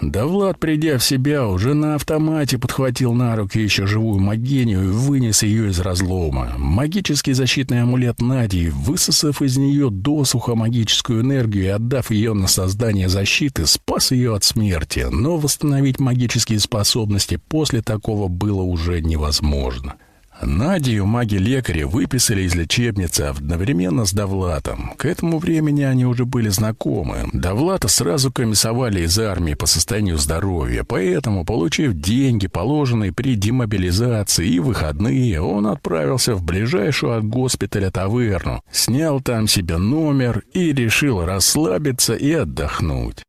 Да Влад, придя в себя, уже на автомате подхватил на руки еще живую Магению и вынес ее из разлома. Магический защитный амулет Нади, высосав из нее досуха магическую энергию и отдав ее на создание защиты, спас ее от смерти, но восстановить магические способности после такого было уже невозможно. Надию маги-лекари выписали из лечебницы одновременно с Давлатом. К этому времени они уже были знакомы. Давлата сразу комиссовали из армии по состоянию здоровья, поэтому, получив деньги, положенные при демобилизации и выходные, он отправился в ближайшую от госпиталя таверну, снял там себе номер и решил расслабиться и отдохнуть.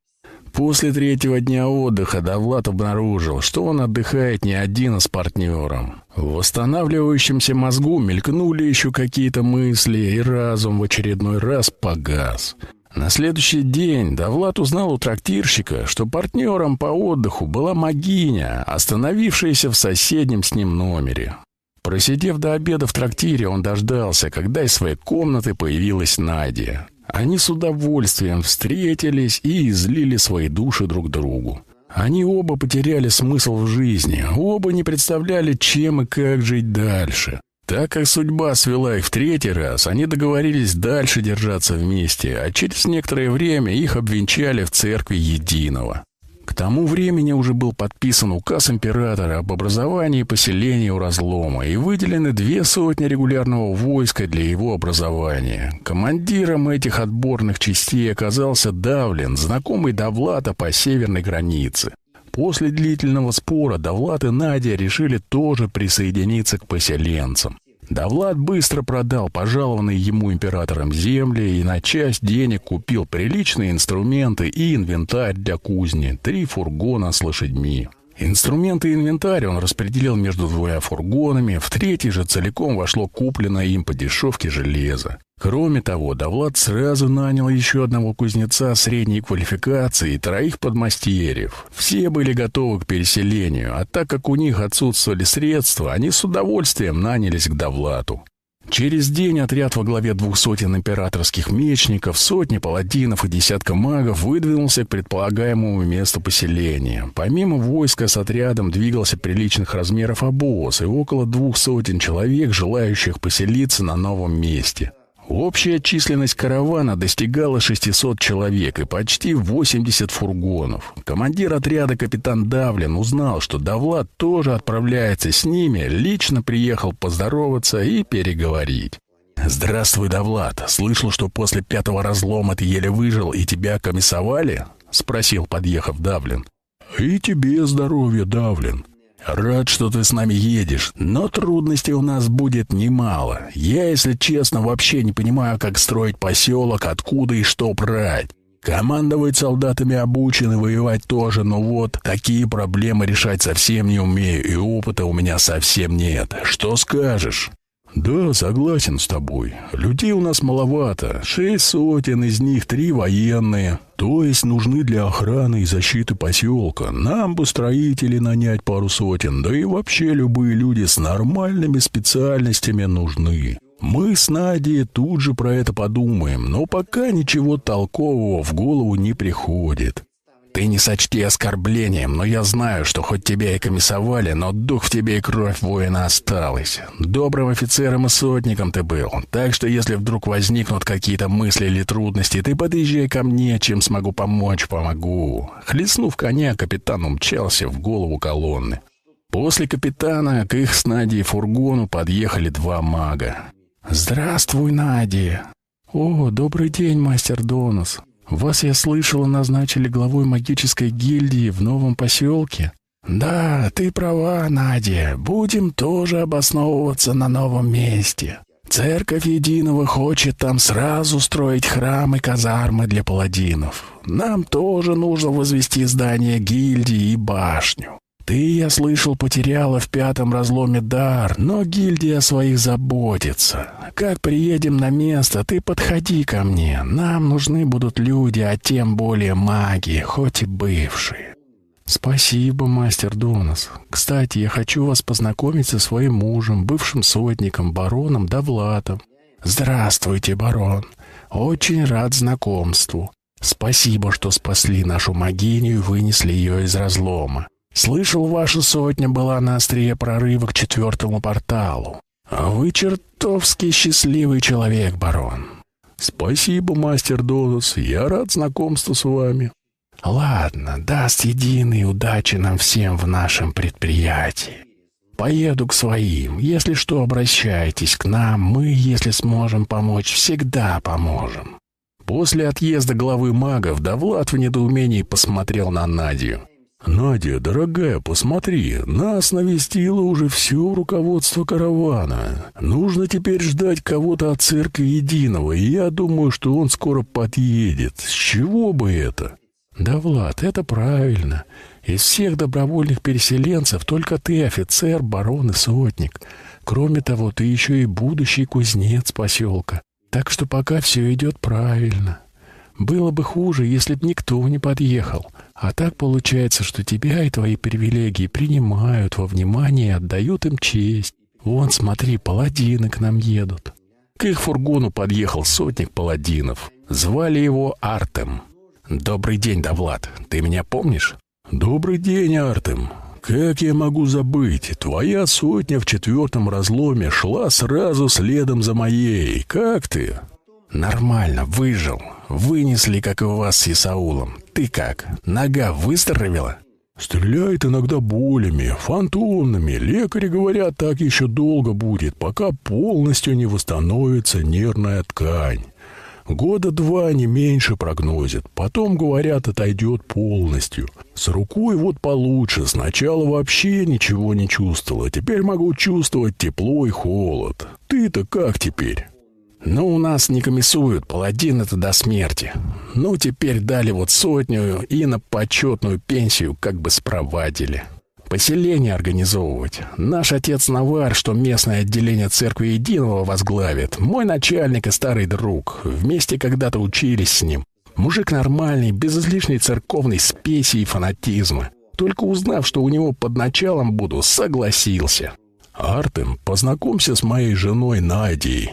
После третьего дня отдыха Давлад обнаружил, что он отдыхает не один, а с партнером. В восстанавливающемся мозгу мелькнули еще какие-то мысли, и разум в очередной раз погас. На следующий день Давлад узнал у трактирщика, что партнером по отдыху была Магиня, остановившаяся в соседнем с ним номере. Просидев до обеда в трактире, он дождался, когда из своей комнаты появилась Надя. Они с удовольствием встретились и излили свои души друг другу. Они оба потеряли смысл в жизни, оба не представляли, чем и как жить дальше. Так как судьба свела их в третий раз, они договорились дальше держаться вместе, а через некоторое время их обвенчали в церкви Единого. К тому времени уже был подписан указ императора об образовании поселения у разлома и выделены две сотни регулярного войска для его образования. Командиром этих отборных частей оказался Давлин, знакомый Довлата по северной границе. После длительного спора Довлат и Надя решили тоже присоединиться к поселенцам. Давлад быстро продал пожалованные ему императором земли и на часть денег купил приличные инструменты и инвентарь для кузни, три фургона с лошадьми. Инструменты и инвентарь он распределил между двумя фургонами, в третий же целиком вошло купленное им по дешевке железо. Кроме того, Давлад сразу нанял еще одного кузнеца средней квалификации и троих подмастерьев. Все были готовы к переселению, а так как у них отсутствовали средства, они с удовольствием нанялись к Давлату. Через день отряд во главе двух сотен императорских мечников, сотни паладинов и десятка магов выдвинулся к предполагаемому месту поселения. Помимо войска с отрядом двигался приличных размеров обоз и около двух сотен человек, желающих поселиться на новом месте. Общая численность каравана достигала 600 человек и почти 80 фургонов. Командир отряда капитан Давлин узнал, что Давлад тоже отправляется с ними, лично приехал поздороваться и переговорить. «Здравствуй, Давлад. Слышал, что после пятого разлома ты еле выжил и тебя комиссовали?» — спросил, подъехав Давлин. «И тебе здоровья, Давлин. «Рад, что ты с нами едешь, но трудностей у нас будет немало. Я, если честно, вообще не понимаю, как строить поселок, откуда и что брать. Командовать солдатами обучены, воевать тоже, но вот такие проблемы решать совсем не умею, и опыта у меня совсем нет. Что скажешь?» «Да, согласен с тобой. Людей у нас маловато. Шесть сотен, из них три военные. То есть нужны для охраны и защиты поселка. Нам бы строители нанять пару сотен, да и вообще любые люди с нормальными специальностями нужны. Мы с Надей тут же про это подумаем, но пока ничего толкового в голову не приходит. Ты не сочти оскорблением, но я знаю, что хоть тебя и комиссовали, но дух в тебе и кровь воина осталась. Добрым офицером и сотником ты был, так что если вдруг возникнут какие-то мысли или трудности, ты подъезжай ко мне, чем смогу помочь, помогу». Хлестнув коня, капитан умчался в голову колонны. После капитана к их с Надей фургону подъехали два мага. «Здравствуй, Надя!» «О, добрый день, мастер Донус!» Вас, я слышала, назначили главой магической гильдии в новом поселке. Да, ты права, Надя. Будем тоже обосновываться на новом месте. Церковь Единого хочет там сразу строить храм и казармы для паладинов. Нам тоже нужно возвести здание гильдии и башню. Ты, я слышал, потеряла в пятом разломе дар, но гильдия о своих заботится. Как приедем на место, ты подходи ко мне. Нам нужны будут люди, а тем более маги, хоть и бывшие. Спасибо, мастер Донос. Кстати, я хочу вас познакомить со своим мужем, бывшим сотником, бароном Давлатом. Здравствуйте, барон. Очень рад знакомству. Спасибо, что спасли нашу магиню и вынесли ее из разлома. Слышал, ваша сотня была на острие прорыва к четвертому порталу. Вы чертовски счастливый человек, барон. Спасибо, мастер Додос. Я рад знакомству с вами. Ладно, даст единый удачи нам всем в нашем предприятии. Поеду к своим. Если что, обращайтесь к нам. Мы, если сможем помочь, всегда поможем. После отъезда главы магов Давлад в недоумении посмотрел на Надю. «Надя, дорогая, посмотри, нас навестило уже все руководство каравана. Нужно теперь ждать кого-то от церкви Единого, и я думаю, что он скоро подъедет. С чего бы это?» «Да, Влад, это правильно. Из всех добровольных переселенцев только ты офицер, барон и сотник. Кроме того, ты еще и будущий кузнец поселка. Так что пока все идет правильно. Было бы хуже, если б никто не подъехал». А так получается, что тебя и твои привилегии принимают во внимание и отдают им честь. Вон, смотри, паладины к нам едут. К их фургону подъехал сотник паладинов. Звали его Артем. «Добрый день, Давлад. Ты меня помнишь?» «Добрый день, Артем. Как я могу забыть? Твоя сотня в четвертом разломе шла сразу следом за моей. Как ты? Нормально, выжил. Вынесли, как и у вас с Исаулом. Ты как? Нога выздоровела? Стреляет иногда болями, фантомными. Лекари говорят, так еще долго будет, пока полностью не восстановится нервная ткань. Года два, не меньше прогнозят. Потом, говорят, отойдет полностью. С рукой вот получше. Сначала вообще ничего не чувствовала. Теперь могу чувствовать тепло и холод. Ты-то как теперь? Ну, у нас не комиссуют, паладин это до смерти. Ну, теперь дали вот сотню и на почетную пенсию как бы спровадили. Поселение организовывать. Наш отец Навар, что местное отделение церкви Единого возглавит. Мой начальник и старый друг. Вместе когда-то учились с ним. Мужик нормальный, без излишней церковной спеси и фанатизма. Только узнав, что у него под началом буду, согласился. «Артем, познакомься с моей женой Надей.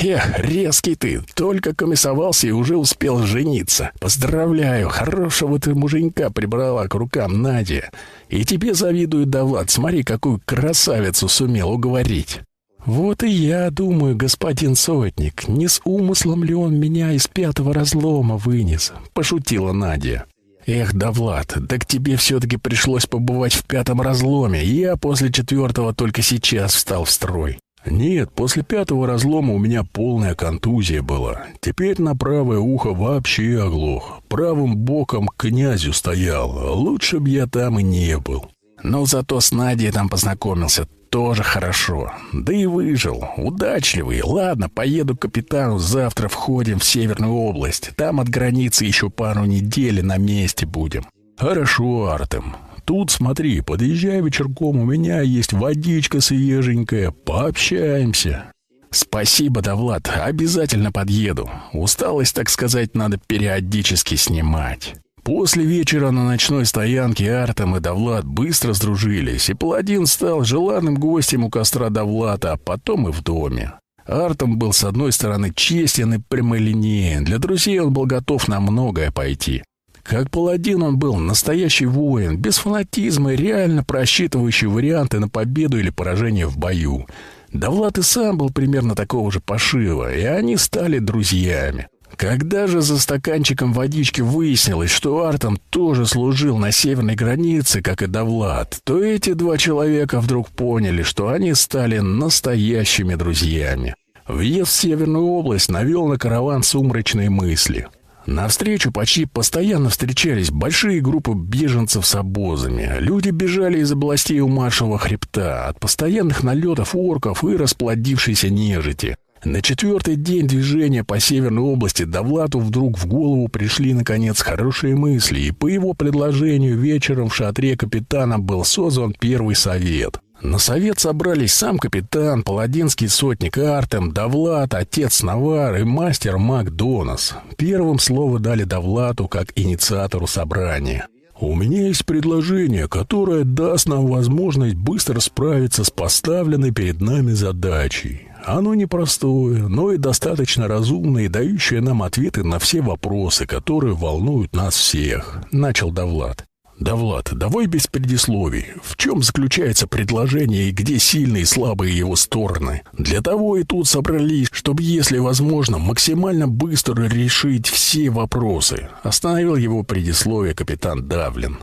Эх, резкий ты, только комиссовался и уже успел жениться. Поздравляю, хорошего ты муженька прибрала к рукам Надя. И тебе завидует Давлад, смотри, какую красавицу сумел уговорить. Вот и я думаю, господин Сотник, не с умыслом ли он меня из пятого разлома вынес, пошутила Надя. Эх, Давлад, да к тебе все-таки пришлось побывать в пятом разломе. Я после четвертого только сейчас встал в строй. Нет, после пятого разлома у меня полная контузия была. Теперь на правое ухо вообще оглох. Правым боком к князю стоял. Лучше б я там и не был. Но зато с Надей там познакомился. Тоже хорошо. Да и выжил. Удачливый. Ладно, поеду к капитану. Завтра входим в Северную область. Там от границы еще пару недель на месте будем. Хорошо, Артем. Тут, смотри, подъезжай вечерком, у меня есть водичка свеженькая, пообщаемся». «Спасибо, Давлад, обязательно подъеду. Усталость, так сказать, надо периодически снимать». После вечера на ночной стоянке Артем и Давлад быстро сдружились, и Паладин стал желанным гостем у костра Давлата, а потом и в доме. Артем был, с одной стороны, честен и прямолинеен. Для друзей он был готов на многое пойти. Как паладин он был настоящий воин, без фанатизма и реально просчитывающий варианты на победу или поражение в бою. Да Влад и сам был примерно такого же пошива, и они стали друзьями. Когда же за стаканчиком водички выяснилось, что Артом тоже служил на северной границе, как и Давлад, то эти два человека вдруг поняли, что они стали настоящими друзьями. Въезд в Северную область навел на караван сумрачные мысли. Навстречу почти постоянно встречались большие группы беженцев с обозами. Люди бежали из областей у маршевого хребта, от постоянных налетов орков и расплодившейся нежити. На четвертый день движения по Северной области Давлату вдруг в голову пришли, наконец, хорошие мысли, и по его предложению вечером в шатре капитана был создан первый совет — на совет собрались сам капитан, паладинский сотник Артем, Давлат, отец Навар и мастер Мак Донос. Первым слово дали Давлату как инициатору собрания. «У меня есть предложение, которое даст нам возможность быстро справиться с поставленной перед нами задачей. Оно непростое, но и достаточно разумное и дающее нам ответы на все вопросы, которые волнуют нас всех», — начал Давлат. «Да, Влад, давай без предисловий. В чем заключается предложение и где сильные и слабые его стороны? Для того и тут собрались, чтобы, если возможно, максимально быстро решить все вопросы», — остановил его предисловие капитан Давлин.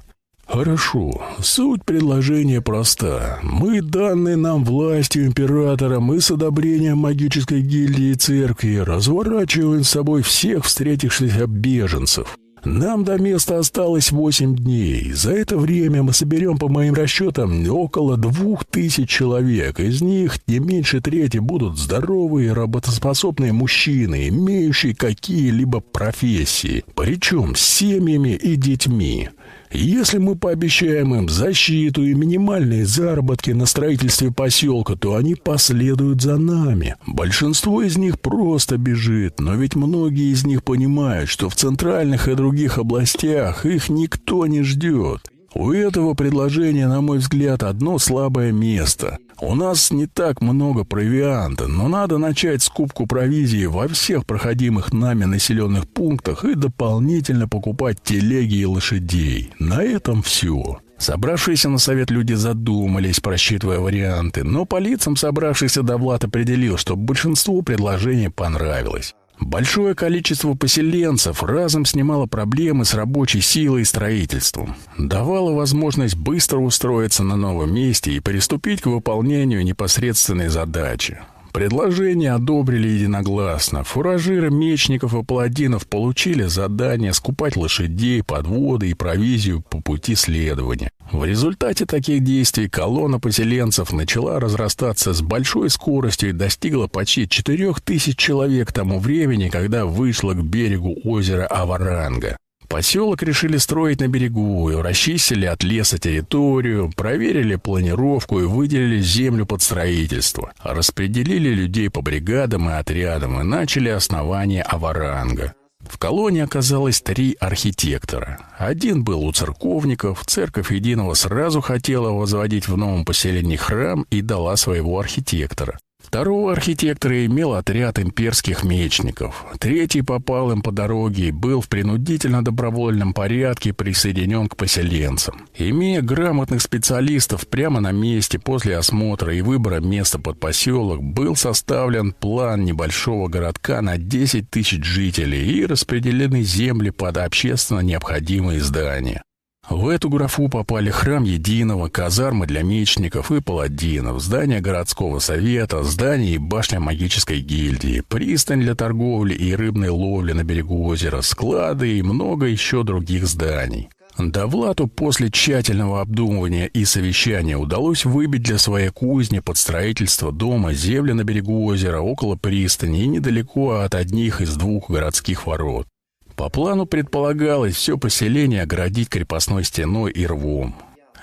«Хорошо. Суть предложения проста. Мы, данные нам властью императором и с одобрением магической гильдии церкви, разворачиваем с собой всех встретившихся беженцев». Нам до места осталось восемь дней. За это время мы соберем, по моим расчетам, около двух тысяч человек. Из них не меньше трети будут здоровые, работоспособные мужчины, имеющие какие-либо профессии, причем с семьями и детьми. Если мы пообещаем им защиту и минимальные заработки на строительстве поселка, то они последуют за нами. Большинство из них просто бежит, но ведь многие из них понимают, что в центральных и других областях их никто не ждет. У этого предложения, на мой взгляд, одно слабое место. У нас не так много провианта, но надо начать скупку провизии во всех проходимых нами населенных пунктах и дополнительно покупать телеги и лошадей. На этом все. Собравшиеся на совет люди задумались, просчитывая варианты, но по лицам собравшихся Довлад определил, что большинству предложений понравилось. Большое количество поселенцев разом снимало проблемы с рабочей силой и строительством, давало возможность быстро устроиться на новом месте и приступить к выполнению непосредственной задачи. Предложение одобрили единогласно. Фуражиры мечников и паладинов получили задание скупать лошадей, подводы и провизию по пути следования. В результате таких действий колонна поселенцев начала разрастаться с большой скоростью и достигла почти 4000 человек к тому времени, когда вышла к берегу озера Аваранга. Поселок решили строить на берегу, расчистили от леса территорию, проверили планировку и выделили землю под строительство. Распределили людей по бригадам и отрядам и начали основание Аваранга. В колонии оказалось три архитектора. Один был у церковников, церковь Единого сразу хотела возводить в новом поселении храм и дала своего архитектора. Второго архитектора имел отряд имперских мечников. Третий попал им по дороге и был в принудительно-добровольном порядке присоединен к поселенцам. Имея грамотных специалистов прямо на месте после осмотра и выбора места под поселок, был составлен план небольшого городка на 10 тысяч жителей и распределены земли под общественно необходимые здания. В эту графу попали храм Единого, казармы для мечников и паладинов, здание городского совета, здание и башня магической гильдии, пристань для торговли и рыбной ловли на берегу озера, склады и много еще других зданий. Давлату после тщательного обдумывания и совещания удалось выбить для своей кузни под строительство дома земли на берегу озера около пристани и недалеко от одних из двух городских ворот. По плану предполагалось все поселение оградить крепостной стеной и рвом.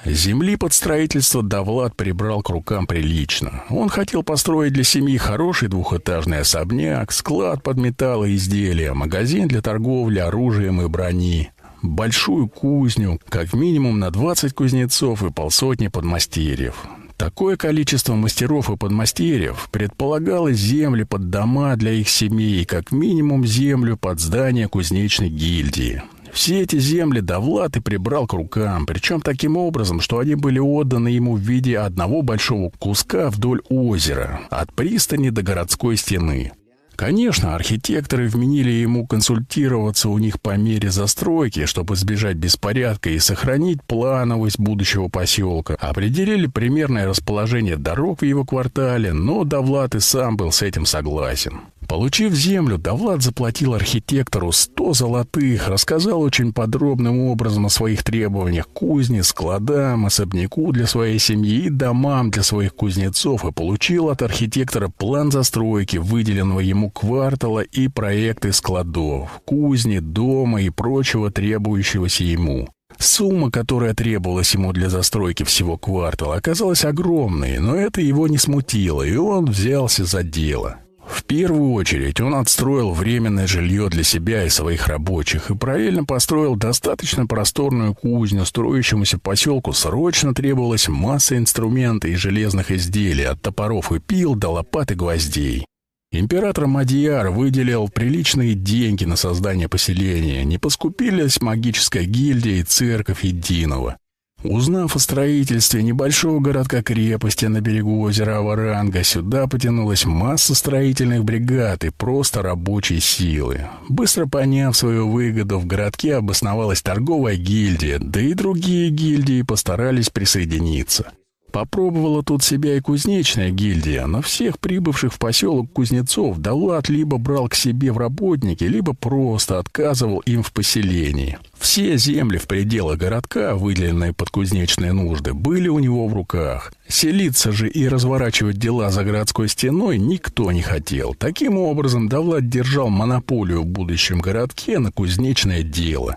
Земли под строительство Давлад прибрал к рукам прилично. Он хотел построить для семьи хороший двухэтажный особняк, склад под металлоизделия, магазин для торговли оружием и брони, большую кузню, как минимум на 20 кузнецов и полсотни подмастерьев. Такое количество мастеров и подмастерьев предполагалось земли под дома для их семей, как минимум землю под здание кузнечной гильдии. Все эти земли Давлад и прибрал к рукам, причем таким образом, что они были отданы ему в виде одного большого куска вдоль озера, от пристани до городской стены. Конечно, архитекторы вменили ему консультироваться у них по мере застройки, чтобы избежать беспорядка и сохранить плановость будущего поселка. Определили примерное расположение дорог в его квартале, но Давлад и сам был с этим согласен. Получив землю, Давлад заплатил архитектору 100 золотых, рассказал очень подробным образом о своих требованиях кузне, складам, особняку для своей семьи и домам для своих кузнецов и получил от архитектора план застройки выделенного ему квартала и проекты складов, кузни, дома и прочего требующегося ему. Сумма, которая требовалась ему для застройки всего квартала, оказалась огромной, но это его не смутило, и он взялся за дело. В первую очередь он отстроил временное жилье для себя и своих рабочих и параллельно построил достаточно просторную кузню. Строящемуся поселку срочно требовалась масса инструментов и железных изделий, от топоров и пил до лопат и гвоздей. Император Мадьяр выделил приличные деньги на создание поселения, не поскупились магическая гильдия и церковь единого. Узнав о строительстве небольшого городка-крепости на берегу озера Аваранга, сюда потянулась масса строительных бригад и просто рабочей силы. Быстро поняв свою выгоду, в городке обосновалась торговая гильдия, да и другие гильдии постарались присоединиться. Попробовала тут себя и кузнечная гильдия, но всех прибывших в поселок кузнецов Далат либо брал к себе в работники, либо просто отказывал им в поселении. Все земли в пределах городка, выделенные под кузнечные нужды, были у него в руках. Селиться же и разворачивать дела за городской стеной никто не хотел. Таким образом, Давлад держал монополию в будущем городке на кузнечное дело.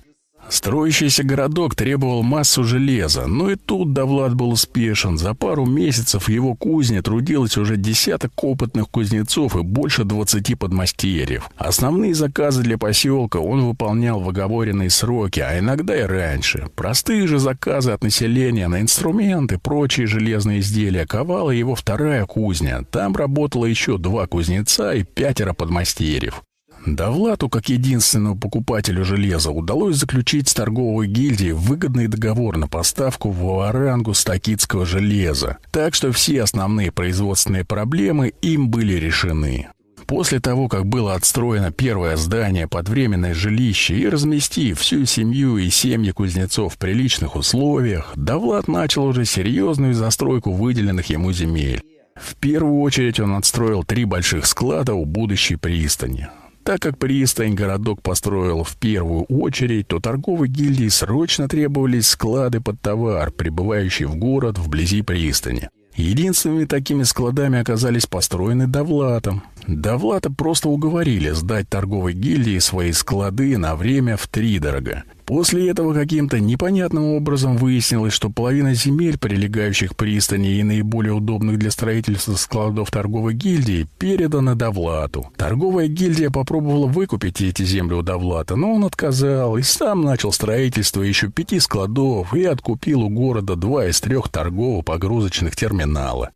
Строящийся городок требовал массу железа, но и тут Давлад был успешен. За пару месяцев в его кузне трудилось уже десяток опытных кузнецов и больше двадцати подмастерьев. Основные заказы для поселка он выполнял в оговоренные сроки, а иногда и раньше. Простые же заказы от населения на инструменты, прочие железные изделия ковала его вторая кузня. Там работало еще два кузнеца и пятеро подмастерьев. Давлату, как единственному покупателю железа, удалось заключить с торговой гильдией выгодный договор на поставку в Варангу стакитского железа, так что все основные производственные проблемы им были решены. После того, как было отстроено первое здание под временное жилище и разместив всю семью и семьи кузнецов в приличных условиях, Давлат начал уже серьезную застройку выделенных ему земель. В первую очередь он отстроил три больших склада у будущей пристани. Так как пристань городок построил в первую очередь, то торговой гильдии срочно требовались склады под товар, прибывающий в город вблизи пристани. Единственными такими складами оказались построены Довлатом. Довлата просто уговорили сдать торговой гильдии свои склады на время в три дорого. После этого каким-то непонятным образом выяснилось, что половина земель, прилегающих пристани и наиболее удобных для строительства складов торговой гильдии, передана Довлату. Торговая гильдия попробовала выкупить эти земли у Довлата, но он отказал и сам начал строительство еще пяти складов и откупил у города два из трех торгово-погрузочных терминала.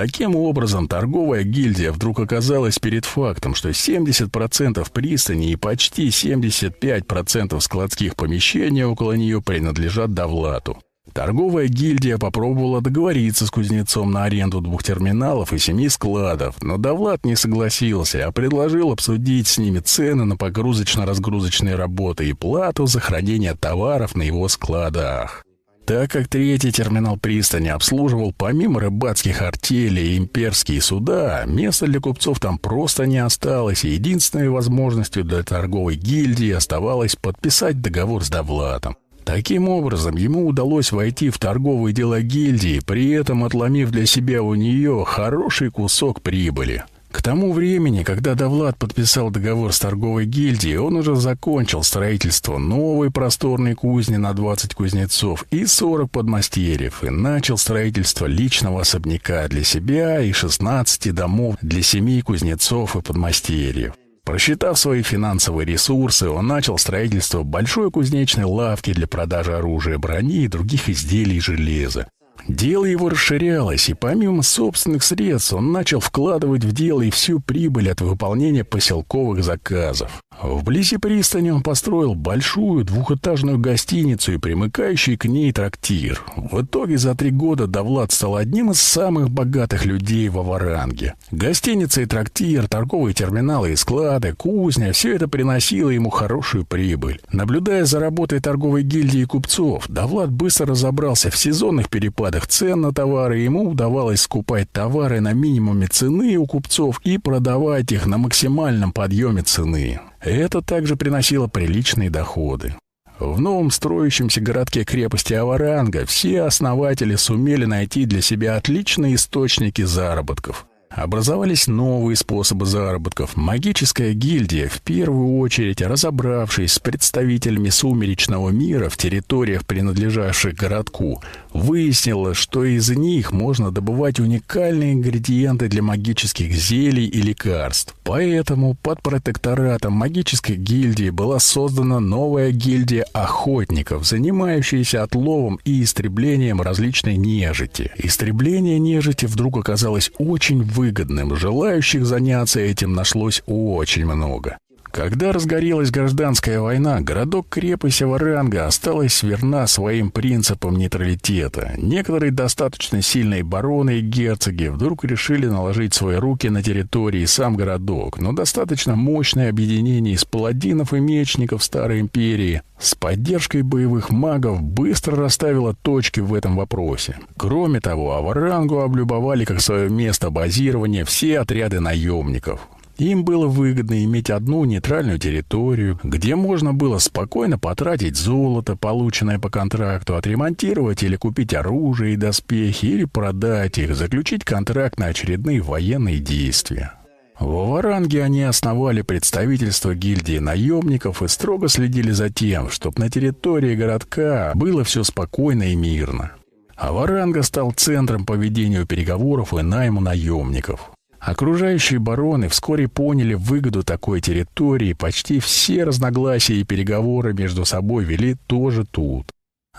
Таким образом, торговая гильдия вдруг оказалась перед фактом, что 70% пристани и почти 75% складских помещений около нее принадлежат Довлату. Торговая гильдия попробовала договориться с кузнецом на аренду двух терминалов и семи складов, но Довлат не согласился, а предложил обсудить с ними цены на погрузочно-разгрузочные работы и плату за хранение товаров на его складах. Так как третий терминал пристани обслуживал помимо рыбацких артелей имперские суда, места для купцов там просто не осталось, и единственной возможностью для торговой гильдии оставалось подписать договор с Довлатом. Таким образом, ему удалось войти в торговые дела гильдии, при этом отломив для себя у нее хороший кусок прибыли. К тому времени, когда Давлад подписал договор с торговой гильдией, он уже закончил строительство новой просторной кузни на 20 кузнецов и 40 подмастерьев и начал строительство личного особняка для себя и 16 домов для семей кузнецов и подмастерьев. Просчитав свои финансовые ресурсы, он начал строительство большой кузнечной лавки для продажи оружия, брони и других изделий железа. Дело его расширялось, и помимо собственных средств он начал вкладывать в дело и всю прибыль от выполнения поселковых заказов. Вблизи пристани он построил большую двухэтажную гостиницу и примыкающий к ней трактир. В итоге за три года Давлад стал одним из самых богатых людей в Аваранге. Гостиница и трактир, торговые терминалы и склады, кузня – все это приносило ему хорошую прибыль. Наблюдая за работой торговой гильдии купцов, Давлад быстро разобрался в сезонных перепадах цен на товары, ему удавалось скупать товары на минимуме цены у купцов и продавать их на максимальном подъеме цены. Это также приносило приличные доходы. В новом строящемся городке крепости Аваранга все основатели сумели найти для себя отличные источники заработков. Образовались новые способы заработков. Магическая гильдия, в первую очередь разобравшись с представителями сумеречного мира в территориях, принадлежавших городку, выяснила, что из них можно добывать уникальные ингредиенты для магических зелий и лекарств. Поэтому под протекторатом магической гильдии была создана новая гильдия охотников, занимающаяся отловом и истреблением различной нежити. Истребление нежити вдруг оказалось очень выгодным, желающих заняться этим нашлось очень много. Когда разгорелась гражданская война, городок-крепость Варанга осталась верна своим принципам нейтралитета. Некоторые достаточно сильные бароны и герцоги вдруг решили наложить свои руки на территории сам городок, но достаточно мощное объединение из паладинов и мечников Старой Империи с поддержкой боевых магов быстро расставило точки в этом вопросе. Кроме того, Аварангу облюбовали как свое место базирования все отряды наемников. Им было выгодно иметь одну нейтральную территорию, где можно было спокойно потратить золото, полученное по контракту, отремонтировать или купить оружие и доспехи, или продать их, заключить контракт на очередные военные действия. В Варанге они основали представительство гильдии наемников и строго следили за тем, чтобы на территории городка было все спокойно и мирно. А Варанга стал центром по ведению переговоров и найму наемников. Окружающие бароны вскоре поняли выгоду такой территории, почти все разногласия и переговоры между собой вели тоже тут.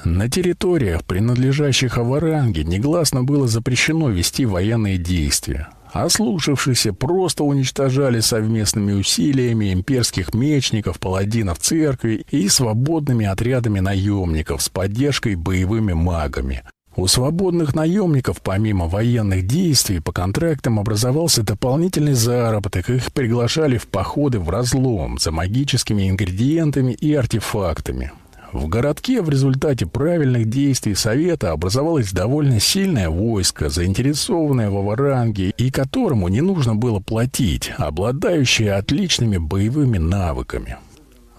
На территориях, принадлежащих Аваранге, негласно было запрещено вести военные действия. Ослушавшиеся просто уничтожали совместными усилиями имперских мечников, паладинов церкви и свободными отрядами наемников с поддержкой боевыми магами. У свободных наемников, помимо военных действий, по контрактам образовался дополнительный заработок, их приглашали в походы в разлом за магическими ингредиентами и артефактами. В городке в результате правильных действий Совета образовалось довольно сильное войско, заинтересованное в Аваранге и которому не нужно было платить, обладающее отличными боевыми навыками.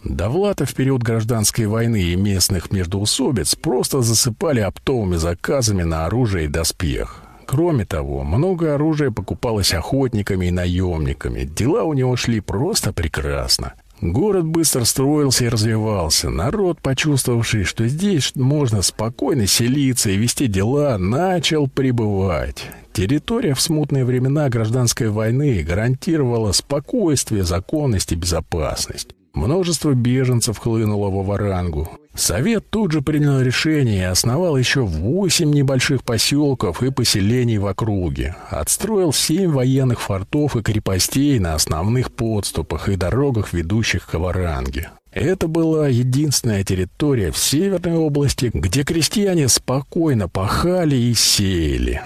Довлата в период гражданской войны и местных междоусобиц просто засыпали оптовыми заказами на оружие и доспех. Кроме того, много оружия покупалось охотниками и наемниками. Дела у него шли просто прекрасно. Город быстро строился и развивался. Народ, почувствовавший, что здесь можно спокойно селиться и вести дела, начал прибывать. Территория в смутные времена гражданской войны гарантировала спокойствие, законность и безопасность. Множество беженцев хлынуло в Варангу. Совет тут же принял решение и основал еще восемь небольших поселков и поселений в округе. Отстроил семь военных фортов и крепостей на основных подступах и дорогах, ведущих к Варанге. Это была единственная территория в Северной области, где крестьяне спокойно пахали и сеяли.